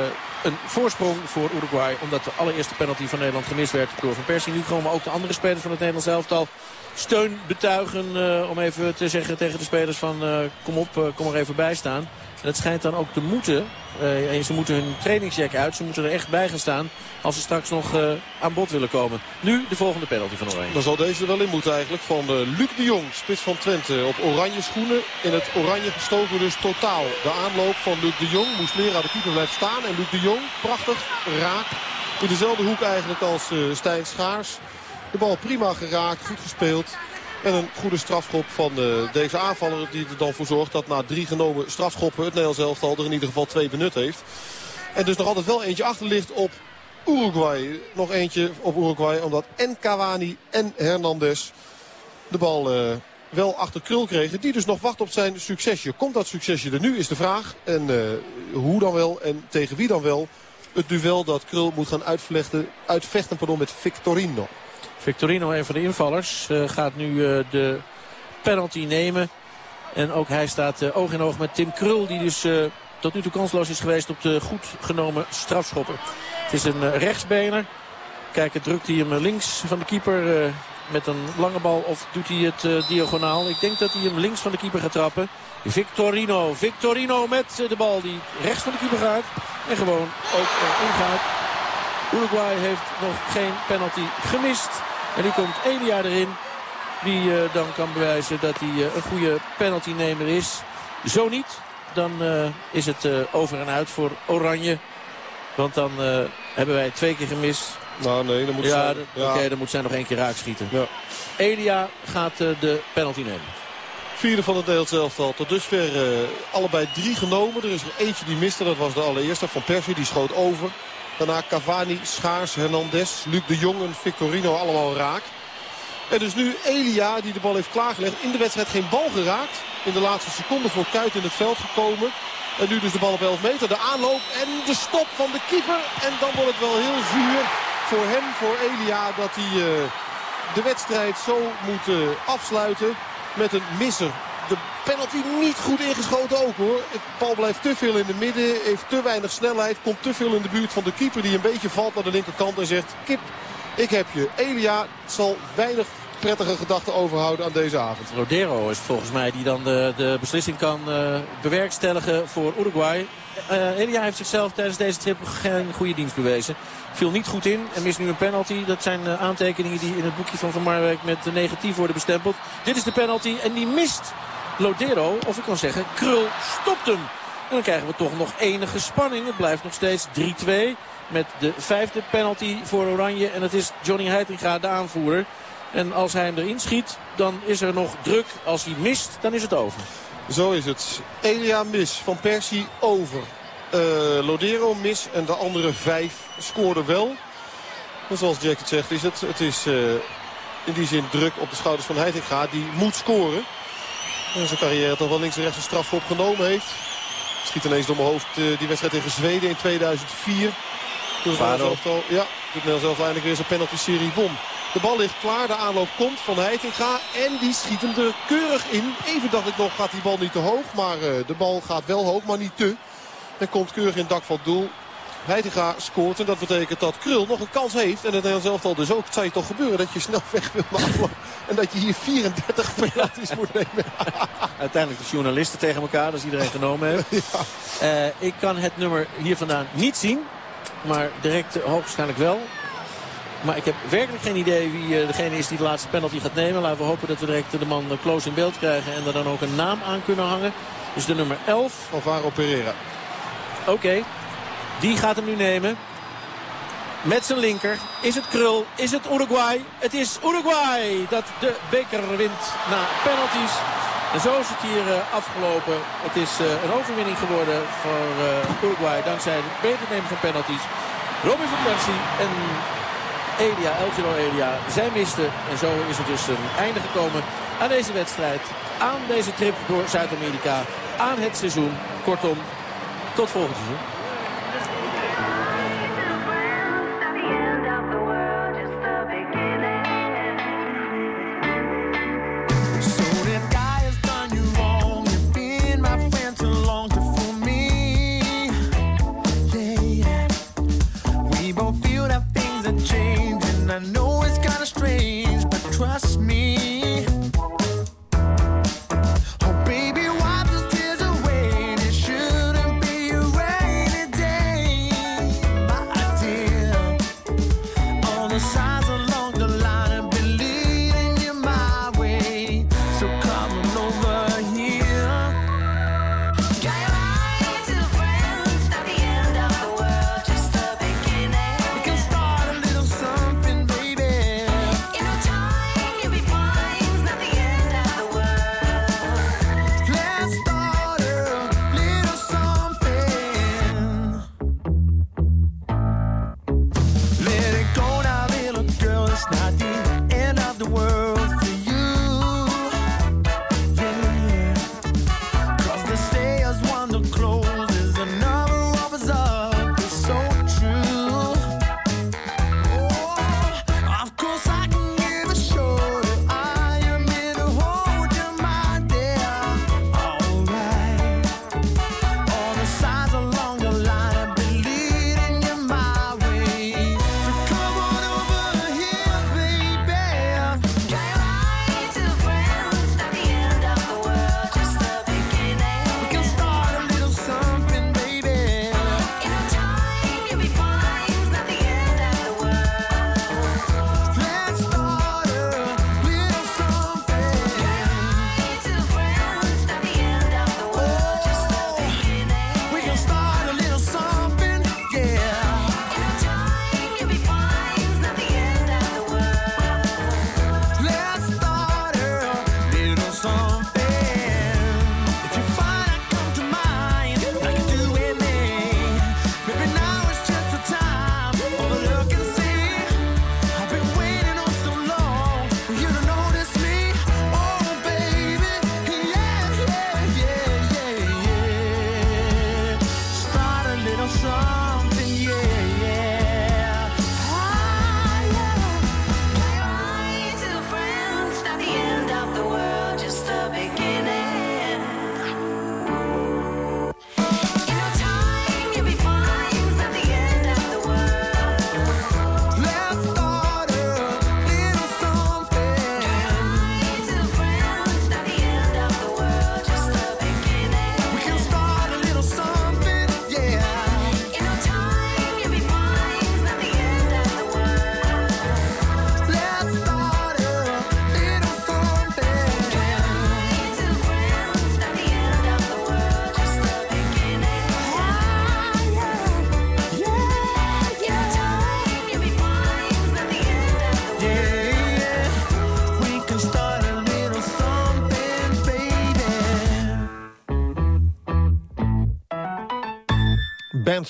een voorsprong voor Uruguay. Omdat de allereerste penalty van Nederland gemist werd door Van Persie. Nu komen ook de andere spelers van het Nederlands elftal steun betuigen. Uh, om even te zeggen tegen de spelers van kom op, kom er even bij staan. Het schijnt dan ook te moeten. En ze moeten hun trainingsjack uit. Ze moeten er echt bij gaan staan als ze straks nog aan bod willen komen. Nu de volgende penalty van Oranje. Dan zal deze wel in moeten eigenlijk. Van Luc de Jong, spits van Twente. Op oranje schoenen. In het oranje gestoken dus totaal. De aanloop van Luc de Jong. Moest leren de keeper blijft staan. En Luc de Jong, prachtig, raak. In dezelfde hoek eigenlijk als Stijn Schaars. De bal prima geraakt, goed gespeeld. En een goede strafschop van uh, deze aanvaller die er dan voor zorgt dat na drie genomen strafschoppen het Nederlands elftal er in ieder geval twee benut heeft. En dus nog altijd wel eentje achter ligt op Uruguay. Nog eentje op Uruguay omdat en Cavani en Hernandez de bal uh, wel achter Krul kregen. Die dus nog wacht op zijn succesje. Komt dat succesje er nu is de vraag. En uh, hoe dan wel en tegen wie dan wel. Het duel dat Krul moet gaan uitvechten, uitvechten pardon, met Victorino. Victorino, een van de invallers, uh, gaat nu uh, de penalty nemen. En ook hij staat uh, oog in oog met Tim Krul. Die dus tot nu toe kansloos is geweest op de goed genomen strafschoppen. Het is een rechtsbener. Kijken, drukt hij hem links van de keeper met een lange bal of doet hij het diagonaal. Ik denk dat hij hem links van de keeper gaat trappen. Victorino, Victorino met de bal die rechts van de keeper gaat. En gewoon ook ingaat. Uruguay heeft nog geen penalty gemist. En nu komt Elia erin. Die uh, dan kan bewijzen dat hij uh, een goede penaltynemer is. Zo niet, dan uh, is het over en uit voor Oranje. Want dan hebben wij twee keer gemist. Nou nee, dan moet, ja, zij, ja. Okay, dan moet zij nog één keer raakschieten. Ja. Elia gaat de penalty nemen. Vierde van het Nederlands elftal. Tot dusver allebei drie genomen. Er is er eentje die miste, dat was de allereerste van Persie. Die schoot over. Daarna Cavani, Schaars, Hernandez, Luc de Jong en Victorino allemaal raak. En dus nu Elia die de bal heeft klaargelegd. In de wedstrijd geen bal geraakt. In de laatste seconde voor Kuit in het veld gekomen. En nu dus de bal op 11 meter. De aanloop en de stop van de keeper. En dan wordt het wel heel zuur voor hem, voor Elia, dat hij uh, de wedstrijd zo moet uh, afsluiten met een misser de penalty niet goed ingeschoten ook hoor. Het bal blijft te veel in de midden. Heeft te weinig snelheid. Komt te veel in de buurt van de keeper die een beetje valt naar de linkerkant. En zegt kip ik heb je. Elia zal weinig prettige gedachten overhouden aan deze avond. Rodero is volgens mij die dan de, de beslissing kan uh, bewerkstelligen voor Uruguay. Uh, Elia heeft zichzelf tijdens deze trip geen goede dienst bewezen. Viel niet goed in en mist nu een penalty. Dat zijn uh, aantekeningen die in het boekje van Van Marwijk met negatief worden bestempeld. Dit is de penalty en die mist Lodero, of ik kan zeggen, Krul stopt hem. En dan krijgen we toch nog enige spanning. Het blijft nog steeds 3-2 met de vijfde penalty voor Oranje. En het is Johnny Heitinga, de aanvoerder. En als hij hem erin schiet, dan is er nog druk. Als hij mist, dan is het over. Zo is het. Elia mis, Van Persie over. Uh, Lodero mis en de andere vijf scoorden wel. En zoals Jack het zegt, is het, het is uh, in die zin druk op de schouders van Heitinga. Die moet scoren. Zijn carrière toch wel links en rechts een strafschop genomen heeft. Schiet ineens door mijn hoofd uh, die wedstrijd tegen Zweden in 2004. Toen. Ja, toen Nederland zelf eindelijk weer zijn penalty-serie won. De bal ligt klaar, de aanloop komt van Heitinga en die schiet hem er keurig in. Even dacht ik nog, gaat die bal niet te hoog, maar uh, de bal gaat wel hoog, maar niet te. En komt keurig in het dak van het doel. Heitinga scoort en dat betekent dat Krul nog een kans heeft. En het Nederlands elftal dus ook. Het zou je toch gebeuren dat je snel weg wil maken. En dat je hier 34 penalties moet nemen. Uiteindelijk de journalisten tegen elkaar, als iedereen genomen heeft. Ja. Uh, ik kan het nummer hier vandaan niet zien. Maar direct uh, hoogstwaarschijnlijk wel. Maar ik heb werkelijk geen idee wie uh, degene is die de laatste penalty gaat nemen. Laten we hopen dat we direct de man close in beeld krijgen. En er dan ook een naam aan kunnen hangen. Dus de nummer 11. Alvaro Pereira. Oké, okay. Die gaat hem nu nemen. Met zijn linker. Is het Krul? Is het Uruguay? Het is Uruguay dat de beker wint na penalties. En zo is het hier uh, afgelopen. Het is uh, een overwinning geworden voor uh, Uruguay. Dankzij het beter nemen van penalties. Robin van Persie en Elia, Elgiro Elia, zij misten. En zo is er dus een einde gekomen aan deze wedstrijd. Aan deze trip door Zuid-Amerika. Aan het seizoen. Kortom, tot volgend seizoen.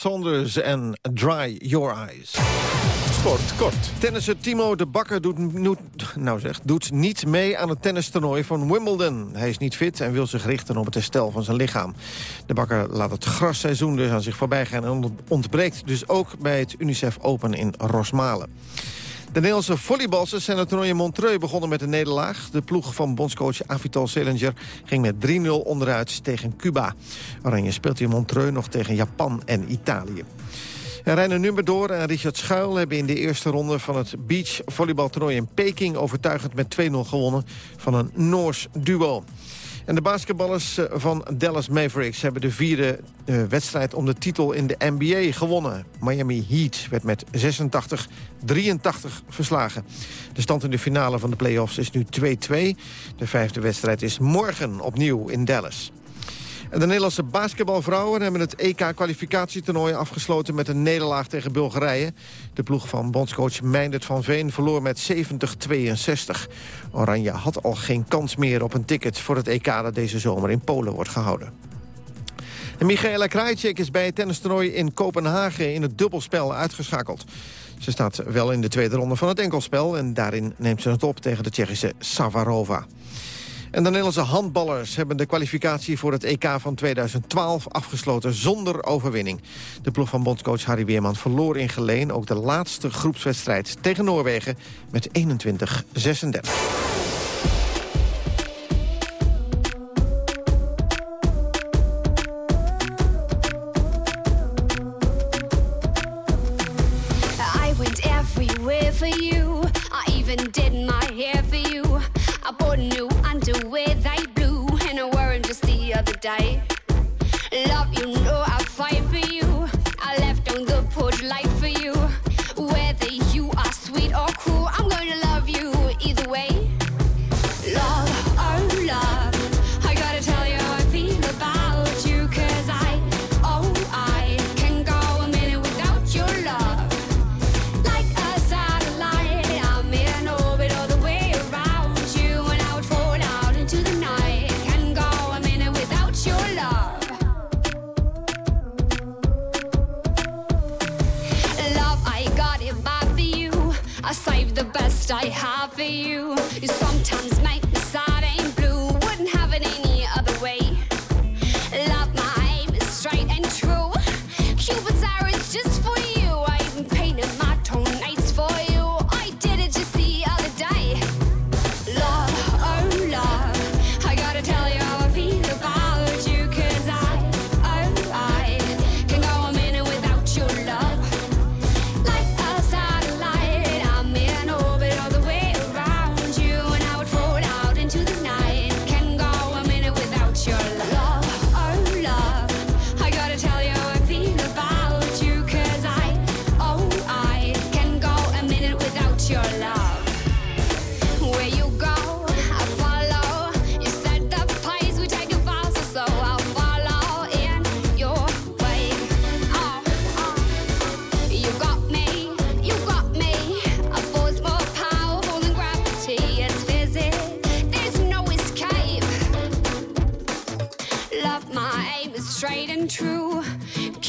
Saunders en Dry Your Eyes. Sport, kort. Tennisser Timo de Bakker doet, nou zeg, doet niet mee aan het tennistoernooi van Wimbledon. Hij is niet fit en wil zich richten op het herstel van zijn lichaam. De Bakker laat het grasseizoen dus aan zich voorbij gaan... en ontbreekt dus ook bij het UNICEF Open in Rosmalen. De Nederlandse volleybalsters zijn het toernooi in Montreux begonnen met een nederlaag. De ploeg van bondscoach Avital Selinger ging met 3-0 onderuit tegen Cuba. Oranje speelt in Montreux nog tegen Japan en Italië. En Reiner Nummerdoor en Richard Schuil hebben in de eerste ronde van het beach volleybaltoernooi in Peking overtuigend met 2-0 gewonnen van een Noors duo. En de basketballers eh, van Dallas Mavericks hebben de vierde uh, wedstrijd om de titel in de NBA gewonnen. Miami Heat werd met 86-83 verslagen. De stand in de finale van de playoffs is nu 2-2. De vijfde wedstrijd is morgen opnieuw in Dallas. De Nederlandse basketbalvrouwen hebben het EK-kwalificatietoernooi afgesloten met een nederlaag tegen Bulgarije. De ploeg van bondscoach Meindert van Veen verloor met 70-62. Oranje had al geen kans meer op een ticket voor het EK dat deze zomer in Polen wordt gehouden. En Michaela Krajicek is bij het tennistoernooi in Kopenhagen in het dubbelspel uitgeschakeld. Ze staat wel in de tweede ronde van het enkelspel en daarin neemt ze het op tegen de Tsjechische Savarova. En de Nederlandse handballers hebben de kwalificatie voor het EK van 2012 afgesloten zonder overwinning. De ploeg van bondscoach Harry Weerman verloor in Geleen ook de laatste groepswedstrijd tegen Noorwegen met 21-36. day. I save the best I have for you. You sometimes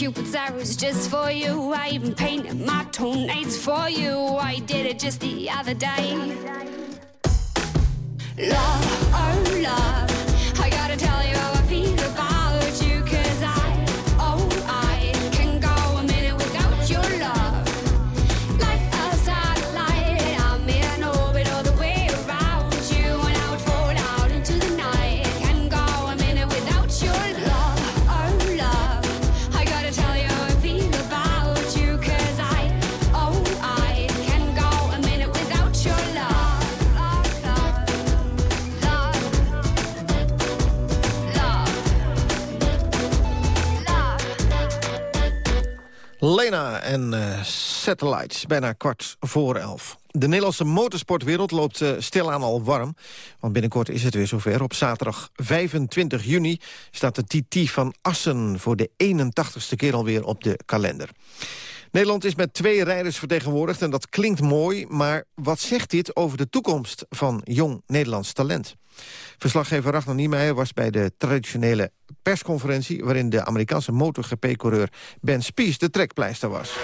Cupid's arrows just for you. I even painted my toenails for you. I did it just the other day. Love, oh love. Lena en uh, Satellites, bijna kwart voor elf. De Nederlandse motorsportwereld loopt uh, stilaan al warm. Want binnenkort is het weer zover. Op zaterdag 25 juni staat de TT van Assen... voor de 81ste keer alweer op de kalender. Nederland is met twee rijders vertegenwoordigd en dat klinkt mooi... maar wat zegt dit over de toekomst van jong Nederlands talent? Verslaggever Ragnar Niemeyer was bij de traditionele persconferentie... waarin de Amerikaanse MotoGP-coureur Ben Spies de trekpleister was.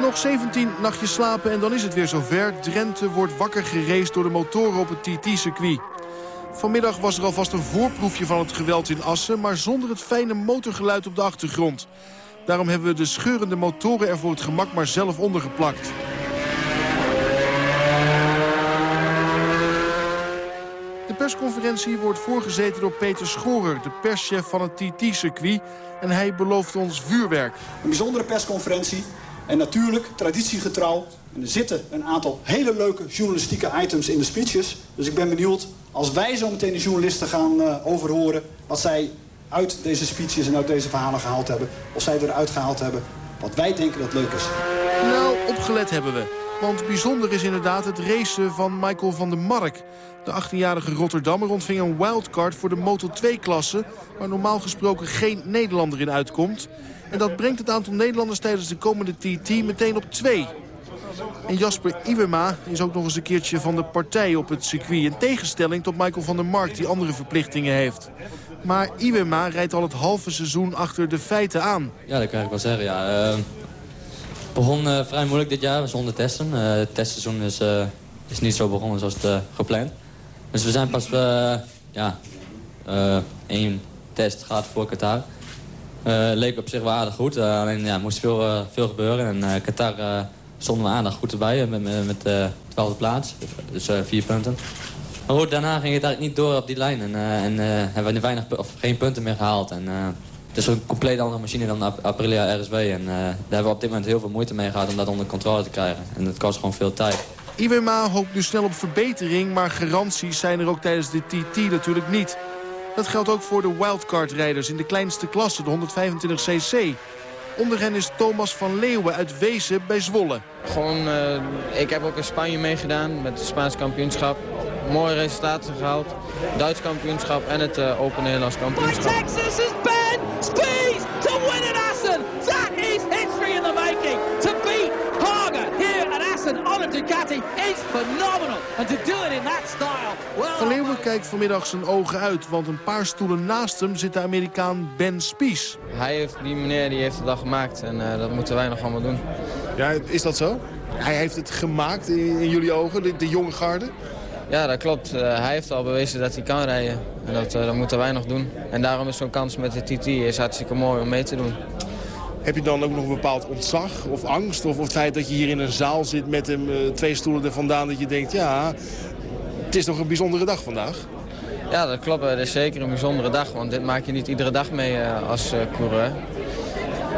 Nog 17 nachtjes slapen en dan is het weer zover. Drenthe wordt wakker gereest door de motoren op het TT-circuit. Vanmiddag was er alvast een voorproefje van het geweld in Assen... maar zonder het fijne motorgeluid op de achtergrond. Daarom hebben we de scheurende motoren er voor het gemak maar zelf ondergeplakt. Persconferentie wordt voorgezeten door Peter Schorer, de perschef van het TT-circuit. En hij belooft ons vuurwerk. Een bijzondere persconferentie en natuurlijk traditiegetrouw. En er zitten een aantal hele leuke journalistieke items in de speeches. Dus ik ben benieuwd als wij zo meteen de journalisten gaan uh, overhoren... wat zij uit deze speeches en uit deze verhalen gehaald hebben. Of zij eruit gehaald hebben wat wij denken dat leuk is. Nou, opgelet hebben we. Want bijzonder is inderdaad het racen van Michael van der Mark. De 18-jarige Rotterdammer ontving een wildcard voor de Moto2-klasse... waar normaal gesproken geen Nederlander in uitkomt. En dat brengt het aantal Nederlanders tijdens de komende TT meteen op twee. En Jasper Iwema is ook nog eens een keertje van de partij op het circuit. In tegenstelling tot Michael van der Mark die andere verplichtingen heeft. Maar Iwema rijdt al het halve seizoen achter de feiten aan. Ja, dat kan ik wel zeggen. Ja. Uh, begon uh, vrij moeilijk dit jaar zonder testen. Uh, het testseizoen is, is niet zo begonnen zoals het gepland. Dus we zijn pas ja, één test gehad voor Qatar. leek op zich wel aardig goed. alleen ja, moest veel, veel gebeuren. En Qatar stonden we aandacht goed erbij met, met, met de twaalfde plaats. Dus vier punten. Maar goed, daarna ging het eigenlijk niet door op die lijn. En, en hebben we weinig, of geen punten meer gehaald. En, het is een compleet andere machine dan Aprilia RSW. En daar hebben we op dit moment heel veel moeite mee gehad om dat onder controle te krijgen. En dat kost gewoon veel tijd. IWMA hoopt nu snel op verbetering, maar garanties zijn er ook tijdens de TT natuurlijk niet. Dat geldt ook voor de wildcard-rijders in de kleinste klasse, de 125cc. Onder hen is Thomas van Leeuwen uit Wezen bij Zwolle. Gewoon, uh, ik heb ook in Spanje meegedaan met het Spaans kampioenschap. Mooie resultaten gehaald. Duits kampioenschap en het uh, Open Nederlands kampioenschap. Texas is Ben Speed to win at Assen. That is history in the making. To beat here at Assen on a Ducati is phenomenal. And to do it in that style. Well, van Leeuwen kijkt vanmiddag zijn ogen uit, want een paar stoelen naast hem zit de Amerikaan Ben Spies. Hij heeft, die meneer die heeft het al gemaakt en uh, dat moeten wij nog allemaal doen. Ja, is dat zo? Hij heeft het gemaakt in, in jullie ogen, de, de jonge garde? Ja, dat klopt. Uh, hij heeft al bewezen dat hij kan rijden. En dat, uh, dat moeten wij nog doen. En daarom is zo'n kans met de TT is hartstikke mooi om mee te doen. Heb je dan ook nog een bepaald ontzag of angst? Of, of het feit dat je hier in een zaal zit met hem uh, twee stoelen er vandaan... dat je denkt, ja, het is toch een bijzondere dag vandaag? Ja, dat klopt. Het is zeker een bijzondere dag. Want dit maak je niet iedere dag mee als coureur.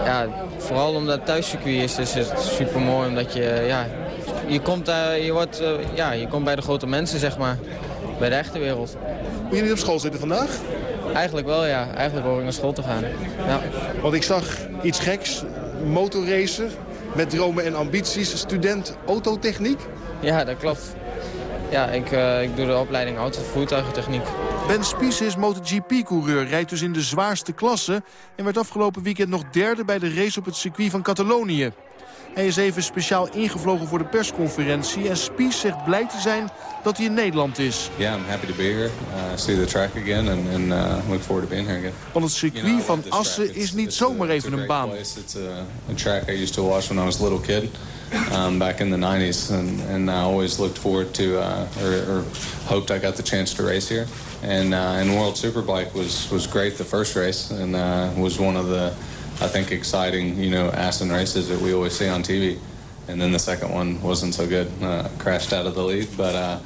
Ja, vooral omdat het thuiscircuit is, is het super mooi. Omdat je, ja, je komt, uh, je, wordt, uh, ja, je komt bij de grote mensen, zeg maar. Bij de echte wereld. Moet je niet op school zitten vandaag? Eigenlijk wel, ja. Eigenlijk hoor ik naar school te gaan. Ja. Want ik zag iets geks. Motorracer met dromen en ambities. Student autotechniek? Ja, dat klopt. Ja, ik, uh, ik doe de opleiding autovoertuigentechniek. Ben Spies is MotoGP-coureur, rijdt dus in de zwaarste klasse... en werd afgelopen weekend nog derde bij de race op het circuit van Catalonië. Hij is even speciaal ingevlogen voor de persconferentie. En Spies zegt blij te zijn dat hij in Nederland is. Yeah, I'm happy to be here. Uh, see the track again and, and uh, look forward to being here again. Want het circuit you know, van Assen is niet zomaar even een baan. Place. It's a, a track I used to watch when I was a little kid. Um, back in the 90s, and, and I always looked forward to, uh, or, or hoped I got the chance to race here. And, uh, and World Superbike was, was great the first race, and uh, was one of the I think exciting, you know, Aston races that we always see on TV. And then the second one wasn't so good. Uh, crashed out of the lead, but uh,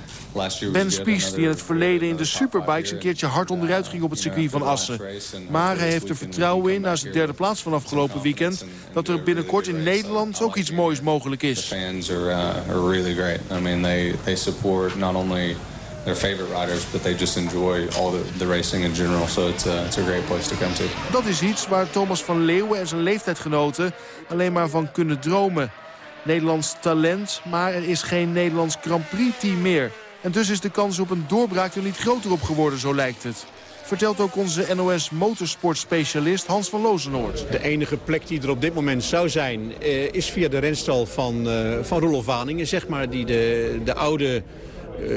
Ben Spies, die in het verleden in de Superbikes een keertje hard onderuit ging op het circuit van Assen. Maar hij heeft er vertrouwen in, na zijn derde plaats van afgelopen weekend, dat er binnenkort in Nederland ook iets moois mogelijk is. Fans are, uh, are really great. I mean, they, they support not only their favorite riders, but they just enjoy all the, the racing in general. So it's, uh, it's a great place to come to. Dat is iets waar Thomas van Leeuwen en zijn leeftijdgenoten alleen maar van kunnen dromen. Nederlands talent, maar er is geen Nederlands Grand Prix team meer. En dus is de kans op een doorbraak er niet groter op geworden, zo lijkt het vertelt ook onze NOS motorsportspecialist Hans van Lozenoord. De enige plek die er op dit moment zou zijn eh, is via de renstal van, uh, van Roelof Waningen. Zeg maar, die de, de oude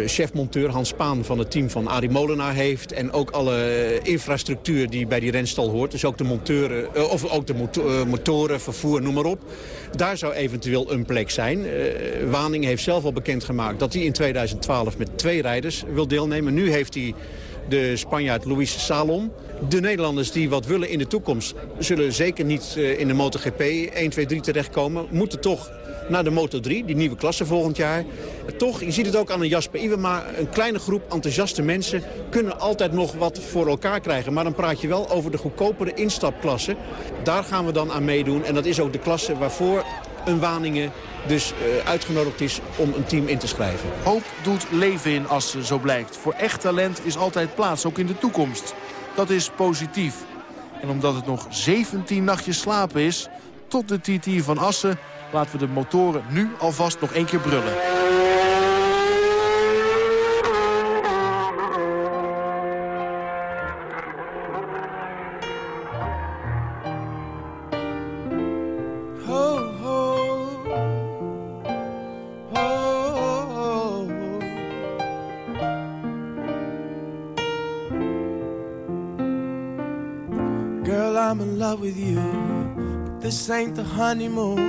chefmonteur Hans Spaan van het team van Arie Molenaar heeft. En ook alle infrastructuur die bij die renstal hoort. Dus ook de, monteuren, uh, of ook de motor, motoren, vervoer, noem maar op. Daar zou eventueel een plek zijn. Waning heeft zelf al bekendgemaakt dat hij in 2012 met twee rijders wil deelnemen. Nu heeft hij de Spanjaard Luis Salom. De Nederlanders die wat willen in de toekomst... zullen zeker niet eh, in de MotoGP 1, 2, 3 terechtkomen. Moeten toch naar de Moto3, die nieuwe klasse volgend jaar. Toch, je ziet het ook aan een Jasper Iwema, een kleine groep enthousiaste mensen... kunnen altijd nog wat voor elkaar krijgen. Maar dan praat je wel over de goedkopere instapklasse. Daar gaan we dan aan meedoen. En dat is ook de klasse waarvoor een Waningen dus uh, uitgenodigd is om een team in te schrijven. Hoop doet leven in Assen, zo blijkt. Voor echt talent is altijd plaats, ook in de toekomst. Dat is positief. En omdat het nog 17 nachtjes slapen is, tot de TT van Assen... laten we de motoren nu alvast nog één keer brullen. This ain't the honeymoon,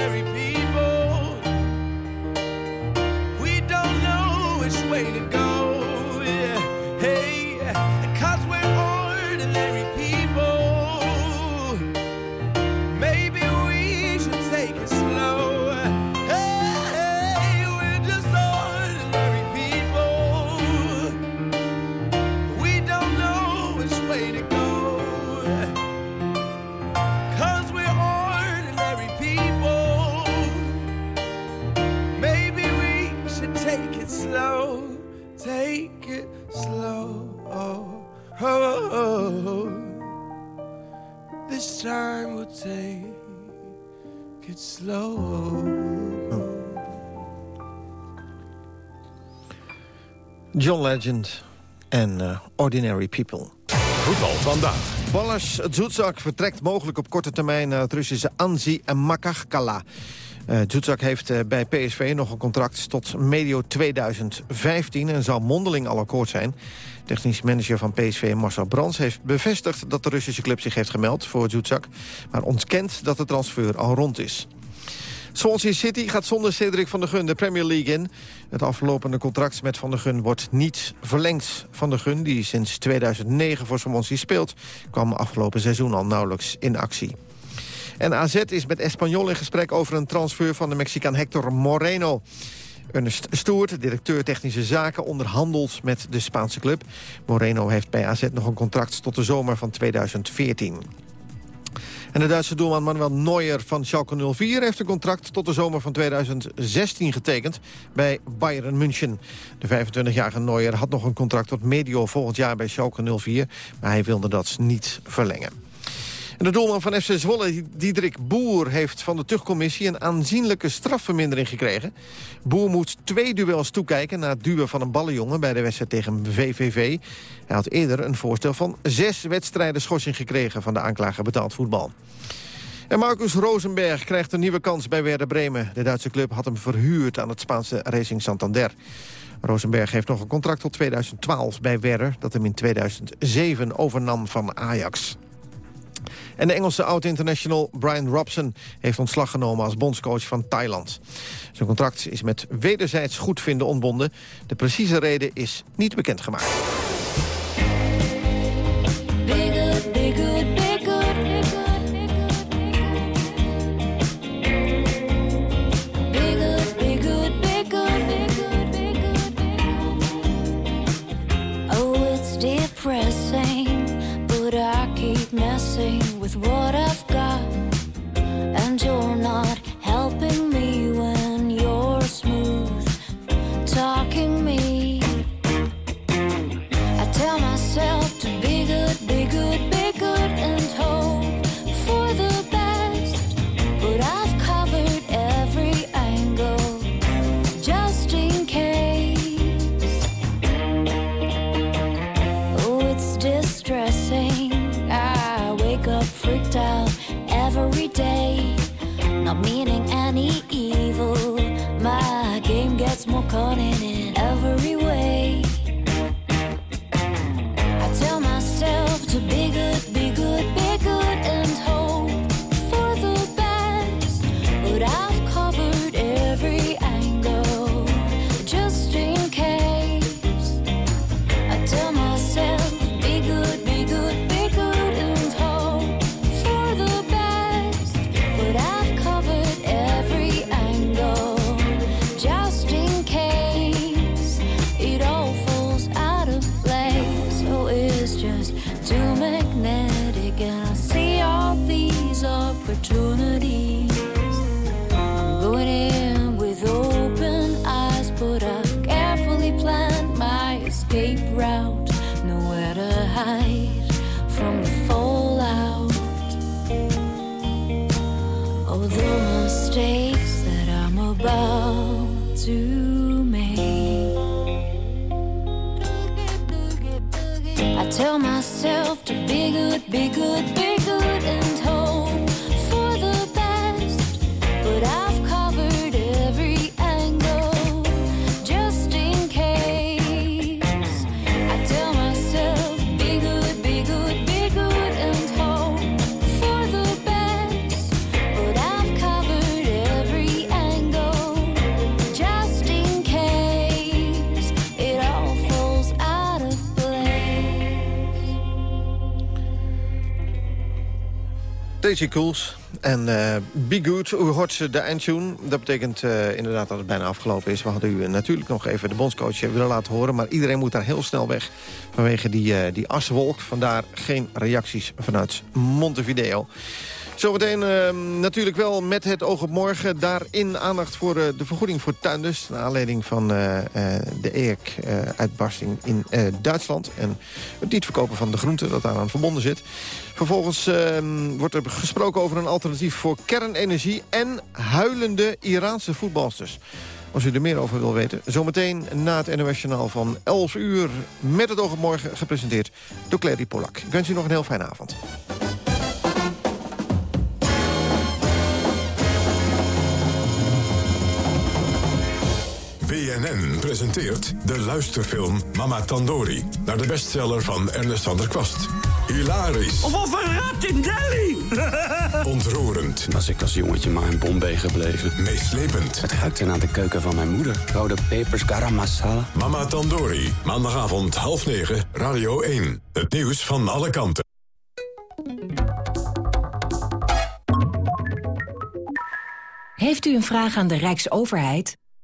ordinary people. We don't know which way to go. John Legend en uh, Ordinary People. Voetbal vandaag. Ballas Zuzak vertrekt mogelijk op korte termijn naar het Russische Anzi en Makachkala. Uh, heeft uh, bij PSV nog een contract tot medio 2015... en zal mondeling al akkoord zijn. Technisch manager van PSV Marcel Brands heeft bevestigd... dat de Russische club zich heeft gemeld voor Zuzak... maar ontkent dat de transfer al rond is. Swansea City gaat zonder Cedric van der Gun de Premier League in. Het aflopende contract met Van der Gun wordt niet verlengd. Van der Gun, die sinds 2009 voor Swansea speelt... kwam afgelopen seizoen al nauwelijks in actie. En AZ is met Espanyol in gesprek over een transfer van de Mexicaan Hector Moreno. Ernest Stoert, directeur technische zaken, onderhandelt met de Spaanse club. Moreno heeft bij AZ nog een contract tot de zomer van 2014. En de Duitse doelman Manuel Neuer van Schalke 04 heeft een contract tot de zomer van 2016 getekend bij Bayern München. De 25-jarige Neuer had nog een contract tot medio volgend jaar bij Schalke 04, maar hij wilde dat niet verlengen. En de doelman van FC Zwolle, Diederik Boer, heeft van de tuchtcommissie een aanzienlijke strafvermindering gekregen. Boer moet twee duels toekijken na het duwen van een ballenjongen bij de wedstrijd tegen VVV. Hij had eerder een voorstel van zes wedstrijden schorsing gekregen van de aanklager betaald voetbal. En Marcus Rosenberg krijgt een nieuwe kans bij Werder Bremen. De Duitse club had hem verhuurd aan het Spaanse Racing Santander. Rosenberg heeft nog een contract tot 2012 bij Werder... dat hem in 2007 overnam van Ajax. En de Engelse oud-international Brian Robson heeft ontslag genomen als bondscoach van Thailand. Zijn contract is met wederzijds goedvinden ontbonden. De precieze reden is niet bekendgemaakt. Escape route. Nowhere to hide from the fallout. All the mistakes that I'm about to make. I tell myself to be good, be good, be good, Cools en eh, Be Good. U hoort ze de eindtune. Dat betekent eh, inderdaad dat het bijna afgelopen is. We hadden u eh, natuurlijk nog even de bondscoach willen laten horen... maar iedereen moet daar heel snel weg vanwege die, die aswolk. Vandaar geen reacties vanuit Montevideo. Zometeen eh, natuurlijk wel met het oog op morgen. Daarin aandacht voor eh, de vergoeding voor tuinders. Naar aanleiding van eh, eh, de EEC-uitbarsting in Duitsland. En het niet verkopen van de groenten dat daaraan verbonden zit. Vervolgens eh, wordt er gesproken over een alternatief voor kernenergie... en huilende Iraanse voetbalsters. Als u er meer over wil weten, zometeen na het NOS van 11 uur... met het oog op morgen gepresenteerd door Clary Polak. Ik wens u nog een heel fijne avond. BNN presenteert de luisterfilm Mama Tandori... naar de bestseller van Ernest van der Kwast. Hilarisch. Of een rat in Delhi! Ontroerend. Was ik als jongetje maar in Bombay gebleven. Meeslepend. Het ruikte naar de keuken van mijn moeder. Rode pepers, garam masala. Mama Tandori. Maandagavond half negen, Radio 1. Het nieuws van alle kanten. Heeft u een vraag aan de Rijksoverheid?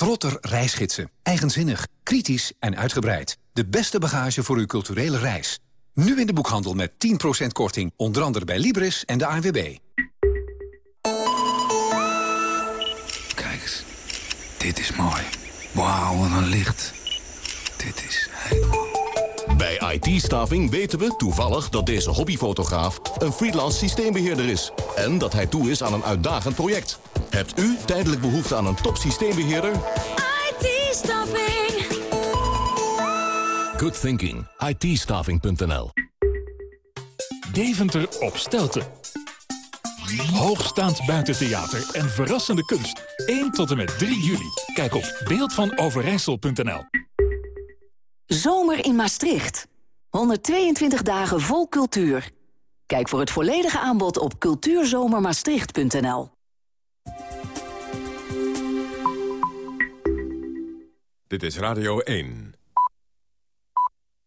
Trotter reisgidsen. Eigenzinnig, kritisch en uitgebreid. De beste bagage voor uw culturele reis. Nu in de boekhandel met 10% korting, onder andere bij Libris en de ANWB. Kijk eens, dit is mooi. Wauw, wat een licht. Dit is. Bij IT-staving weten we toevallig dat deze hobbyfotograaf een freelance systeembeheerder is. En dat hij toe is aan een uitdagend project. Hebt u tijdelijk behoefte aan een top systeembeheerder? IT-staffing. Good thinking. IT-staving.nl Deventer op Stelten. Hoogstaand buitentheater en verrassende kunst. 1 tot en met 3 juli. Kijk op beeldvanoverijssel.nl Zomer in Maastricht. 122 dagen vol cultuur. Kijk voor het volledige aanbod op cultuurzomermaastricht.nl. Dit is Radio 1.